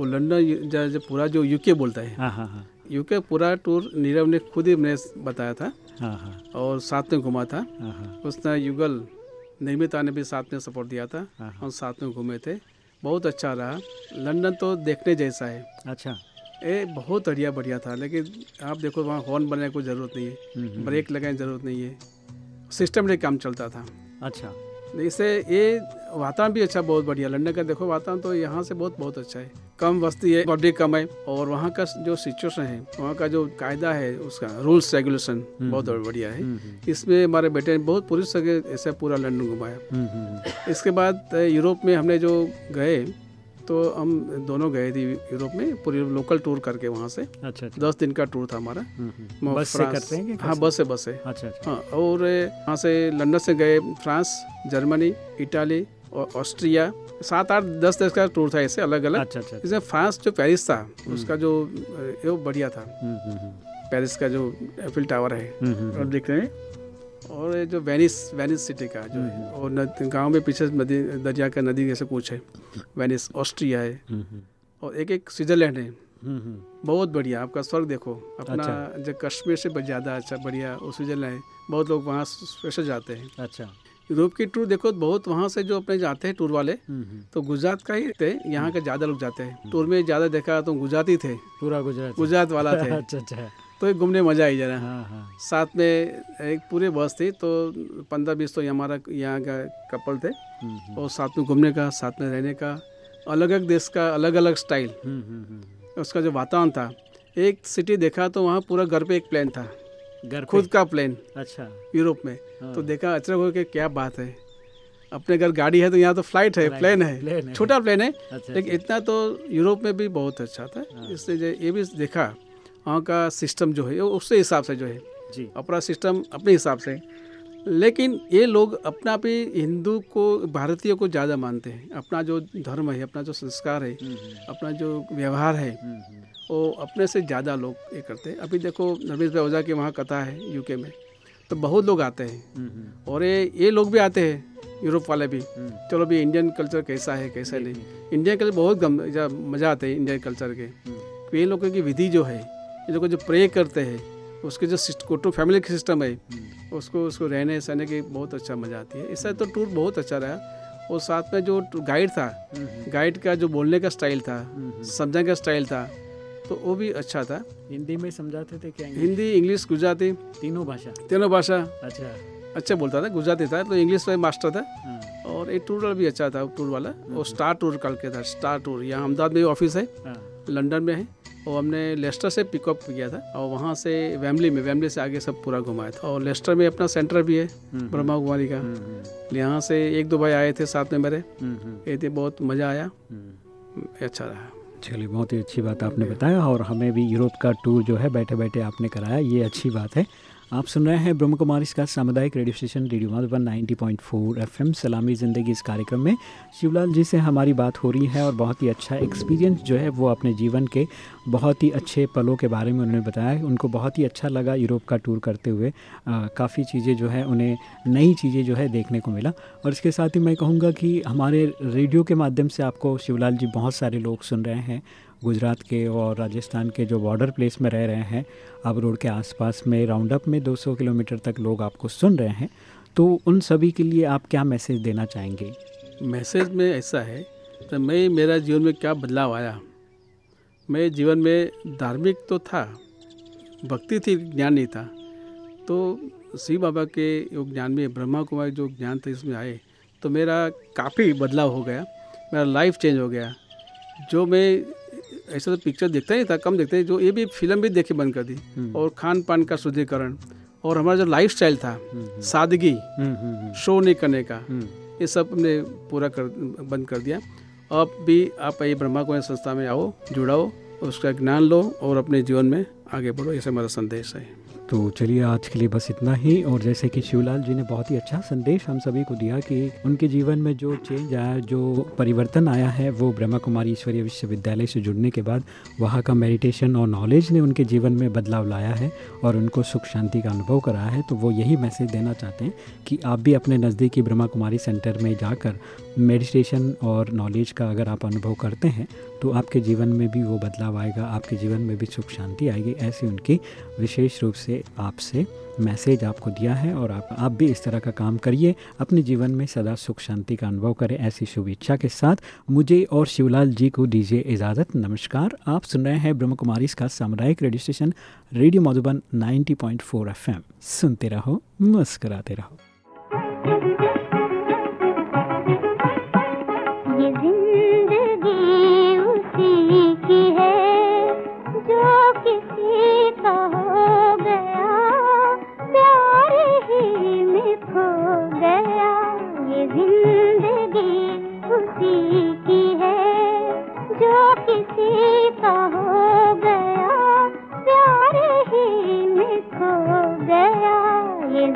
Speaker 3: वो लंदन पूरा जो यूके बोलता है।
Speaker 2: हाँ हाँ हाँ।
Speaker 3: यूके पूरा टूर नीरव ने खुद ही मैंने बताया था।
Speaker 2: हाँ हाँ।
Speaker 3: और साथ में घुमा था।
Speaker 2: हाँ हाँ।
Speaker 3: उसने युगल निर्मिता ने भी साथ में सपोर्ट दिया था।
Speaker 2: हाँ,
Speaker 3: हम साथ में घूमे थे। बहुत अच्छा रहा। लंदन तो देखने जैसा है।
Speaker 2: अच्छा।
Speaker 3: ये बहुत बढ़िया बढ़िया था। लेकिन आप देखो वहाँ हॉर्न बनाने की ज़रूरत नहीं है। ब्रेक लगाने ज़रूरत नहीं है। सिस्टम काम चलता था।
Speaker 2: अच्छा।
Speaker 3: जैसे ये वातावरण भी अच्छा बहुत बढ़िया। लंदन का देखो वातावरण तो यहाँ से बहुत बहुत अच्छा है। कम वस्ती है पब्लिक कम है और वहाँ का जो सिचुएशन है वहाँ का जो कायदा है उसका रूल्स रेगुलेशन बहुत बढ़िया है। इसमें हमारे बेटे ने बहुत पूरी सके ऐसे पूरा लंदन घुमाया।
Speaker 2: हम्म, हम्म,
Speaker 3: इसके बाद यूरोप में हमने जो गए तो हम दोनों गए थे यूरोप में पूरी लोकल टूर करके वहाँ से।
Speaker 2: अच्छा अच्छा।
Speaker 3: दस दिन का टूर था हमारा।
Speaker 2: हम्म, हम्म। बस से करते हैं
Speaker 3: हाँ बस से बस से।
Speaker 2: अच्छा अच्छा।
Speaker 3: हाँ और वहाँ से लंदन से गए फ्रांस जर्मनी इटाली और ऑस्ट्रिया। सात आठ दस देश का टूर था ऐसे अलग अलग
Speaker 2: अच्छा अच्छा।
Speaker 3: इसमें फ्रांस जो पेरिस था उसका जो वो बढ़िया था।
Speaker 2: हम्म, हम्म, हम्म,
Speaker 3: पेरिस का जो एफिल टावर है।
Speaker 2: हम्म, हम्म,
Speaker 3: और दिख रहे हैं। और ये जो वेनिस वेनिस सिटी का जो है और गाँव में पीछे नदी दरिया का नदी जैसे कुछ है वेनिस ऑस्ट्रिया है।
Speaker 2: हम्म, हम्म,
Speaker 3: और एक एक स्विट्जरलैंड है।
Speaker 2: हम्म, हम्म।
Speaker 3: बहुत बढ़िया आपका स्वर्ग देखो। अपना
Speaker 2: अच्छा।
Speaker 3: जो कश्मीर से ज़्यादा अच्छा बढ़िया वो स्विट्जरलैंड है। बहुत लोग वहाँ स्पेशल जाते हैं।
Speaker 2: अच्छा।
Speaker 3: यूरोप की टूर देखो बहुत वहाँ से जो अपने जाते हैं टूर वाले
Speaker 2: हम्म, हम्म।
Speaker 3: तो गुजरात का ही थे यहाँ के ज़्यादा लोग जाते हैं। टूर में ज़्यादा देखा तो गुजराती थे।
Speaker 2: पूरा गुजरात।
Speaker 3: गुजरात वाला थे।
Speaker 2: अच्छा अच्छा।
Speaker 3: तो एक घूमने मज़ा आई जरा।
Speaker 2: हाँ हाँ।
Speaker 3: साथ में एक पूरे बस थी तो पंद्रह बीस तो हमारा यहाँ का कपल थे।
Speaker 2: हम्म, हम्म,
Speaker 3: और साथ में घूमने का साथ में रहने का अलग अलग देश का अलग अलग स्टाइल। उसका जो वातावरण था एक सिटी देखा तो वहाँ पूरा घर पे एक प्लेन था।
Speaker 2: घर
Speaker 3: खुद का प्लेन
Speaker 2: अच्छा।
Speaker 3: यूरोप में।
Speaker 2: हाँ।
Speaker 3: तो देखा अचरक हो के क्या बात है। अपने घर गाड़ी है तो यहाँ तो फ़्लाइट है प्लेन
Speaker 2: है,
Speaker 3: है।
Speaker 2: है।
Speaker 3: छोटा प्लेन है
Speaker 2: अच्छा
Speaker 3: लेकिन इतना तो यूरोप में भी बहुत अच्छा था।
Speaker 2: हाँ।
Speaker 3: इसलिए ये भी देखा। वहाँ का सिस्टम जो है वो उसके हिसाब से जो है।
Speaker 2: जी।
Speaker 3: अपना सिस्टम अपने हिसाब से। लेकिन ये लोग अपना भी हिंदू को भारतीय को ज़्यादा मानते हैं। अपना जो धर्म है अपना जो संस्कार है
Speaker 2: हम्म, हम्म,
Speaker 3: अपना जो व्यवहार है
Speaker 2: हम्म।
Speaker 3: वो अपने से ज़्यादा लोग ये करते हैं। अभी देखो नरवेश भाई ओझा की वहाँ कथा है यूके में। तो बहुत लोग आते हैं। और ये ये लोग भी आते हैं यूरोप वाले भी। चलो भी इंडियन कल्चर कैसा है कैसा नहीं। इंडियन कल्चर बहुत गम मज़ा आते हैं इंडियन कल्चर के। तो ये लोगों की विधि जो है ये लोग जो प्रे करते हैं उसके जो कुटुंब फैमिली का सिस्टम है उसको उसको रहने सहने की बहुत अच्छा मज़ा आती है। इससे तो टूर बहुत अच्छा रहा। और साथ में जो गाइड था गाइड का जो बोलने का स्टाइल था समझने का स्टाइल था तो वो भी अच्छा था।
Speaker 2: हिंदी में समझाते थे क्या?
Speaker 3: हिंदी इंग्लिश गुजराती
Speaker 2: तीनों भाषा?
Speaker 3: तीनों भाषा।
Speaker 2: अच्छा।
Speaker 3: अच्छा बोलता था गुजराती था तो इंग्लिश में मास्टर था।
Speaker 2: हाँ,
Speaker 3: और एक टूर वाला भी अच्छा था टूर वाला। और स्टार टूर कल के था स्टार टूर यहाँ अहमदाबाद में ऑफ़िस है
Speaker 2: हाँ,
Speaker 3: लंदन में है। और हमने लेस्टर से पिकअप किया था और वहाँ से वैमली में वैमली से आगे सब पूरा घुमाया था। और लेस्टर में अपना सेंटर भी है ब्रह्मा कुमारी का।
Speaker 2: हम्म, हम्म,
Speaker 3: यहाँ से एक दो भाई आए थे साथ में मेरे।
Speaker 2: हम्म, हम्म,
Speaker 3: ये थे बहुत मज़ा आया।
Speaker 2: हम्म।
Speaker 3: अच्छा रहा।
Speaker 2: चलिए बहुत ही अच्छी बात आपने बताया और हमें भी यूरोप का टूर जो है बैठे बैठे आपने कराया। ये अच्छी बात है। आप सुन रहे हैं ब्रह्म कुमारी का सामुदायिक radio station radio Madhuban 90.4 FM, सलामी ज़िंदगी इस कार्यक्रम में। शिवलाल जी से हमारी बात हो रही है और बहुत ही अच्छा एक्सपीरियंस जो है वो अपने जीवन के बहुत ही अच्छे पलों के बारे में उन्होंने बताया उनको बहुत ही अच्छा लगा यूरोप का टूर करते हुए। काफ़ी चीज़ें जो है उन्हें नई चीज़ें जो है देखने को मिला। और इसके साथ ही मैं कहूँगा कि हमारे रेडियो के माध्यम से आपको शिवलाल जी बहुत सारे लोग सुन रहे हैं। गुजरात के और राजस्थान के जो बॉर्डर प्लेस में रह रहे हैं अब रोड के आसपास में राउंड अप में 200 किलोमीटर तक लोग आपको सुन रहे हैं तो उन सभी के लिए आप क्या मैसेज देना चाहेंगे?
Speaker 3: मैसेज में ऐसा है तो मैं, मेरा जीवन में क्या बदलाव आया? मैं जीवन में धार्मिक तो था, भक्ति थी, ज्ञान नहीं था तो शिव बाबा के योग ज्ञान में, ब्रह्मा कुमारी जो ज्ञान था, इसमें आए तो मेरा काफ़ी बदलाव हो गया, मेरा लाइफ चेंज हो गया। जो मैं ऐसा तो पिक्चर देखता ही था कम देखते ही, जो ये भी फ़िल्म भी देखे बंद कर दी। और खान पान का शुद्धिकरण और हमारा जो लाइफ स्टाइल था सादगी शो नहीं करने का ये सब हमने पूरा कर बंद कर दिया। अब भी आप ये ब्रह्मा कुमारी संस्था में आओ जुड़ाओ उसका ज्ञान लो और अपने जीवन में आगे बढ़ो ऐसे हमारा संदेश है।
Speaker 2: तो चलिए आज के लिए बस इतना ही। और जैसे कि शिवलाल जी ने बहुत ही अच्छा संदेश हम सभी को दिया कि उनके जीवन में जो चेंज आया, जो परिवर्तन आया है, वो ब्रह्मा कुमारी ईश्वरीय विश्वविद्यालय से जुड़ने के बाद वहाँ का मेडिटेशन और नॉलेज ने उनके जीवन में बदलाव लाया है और उनको सुख शांति का अनुभव कराया है। तो वो यही मैसेज देना चाहते हैं कि आप भी अपने नज़दीकी ब्रह्मा कुमारी सेंटर में जाकर मेडिटेशन और नॉलेज का अगर आप अनुभव करते हैं तो आपके जीवन में भी वो बदलाव आएगा, आपके जीवन में भी सुख शांति आएगी, ऐसी उनकी विशेष रूप से आपसे मैसेज आपको दिया है और आप आप भी इस तरह का काम करिए, अपने जीवन में सदा सुख शांति का अनुभव करें, ऐसी शुभ इच्छा के साथ। मुझे और शिवलाल जी को दीजिए इजाज़त, नमस्कार। आप सुन रहे हैं ब्रह्म कुमारी का सामुदायिक radio station, radio Madhuban 90.4 FM. सुनते रहो, मुस्कराते रहो।
Speaker 8: सा हो गया प्यार ही में खो गया ये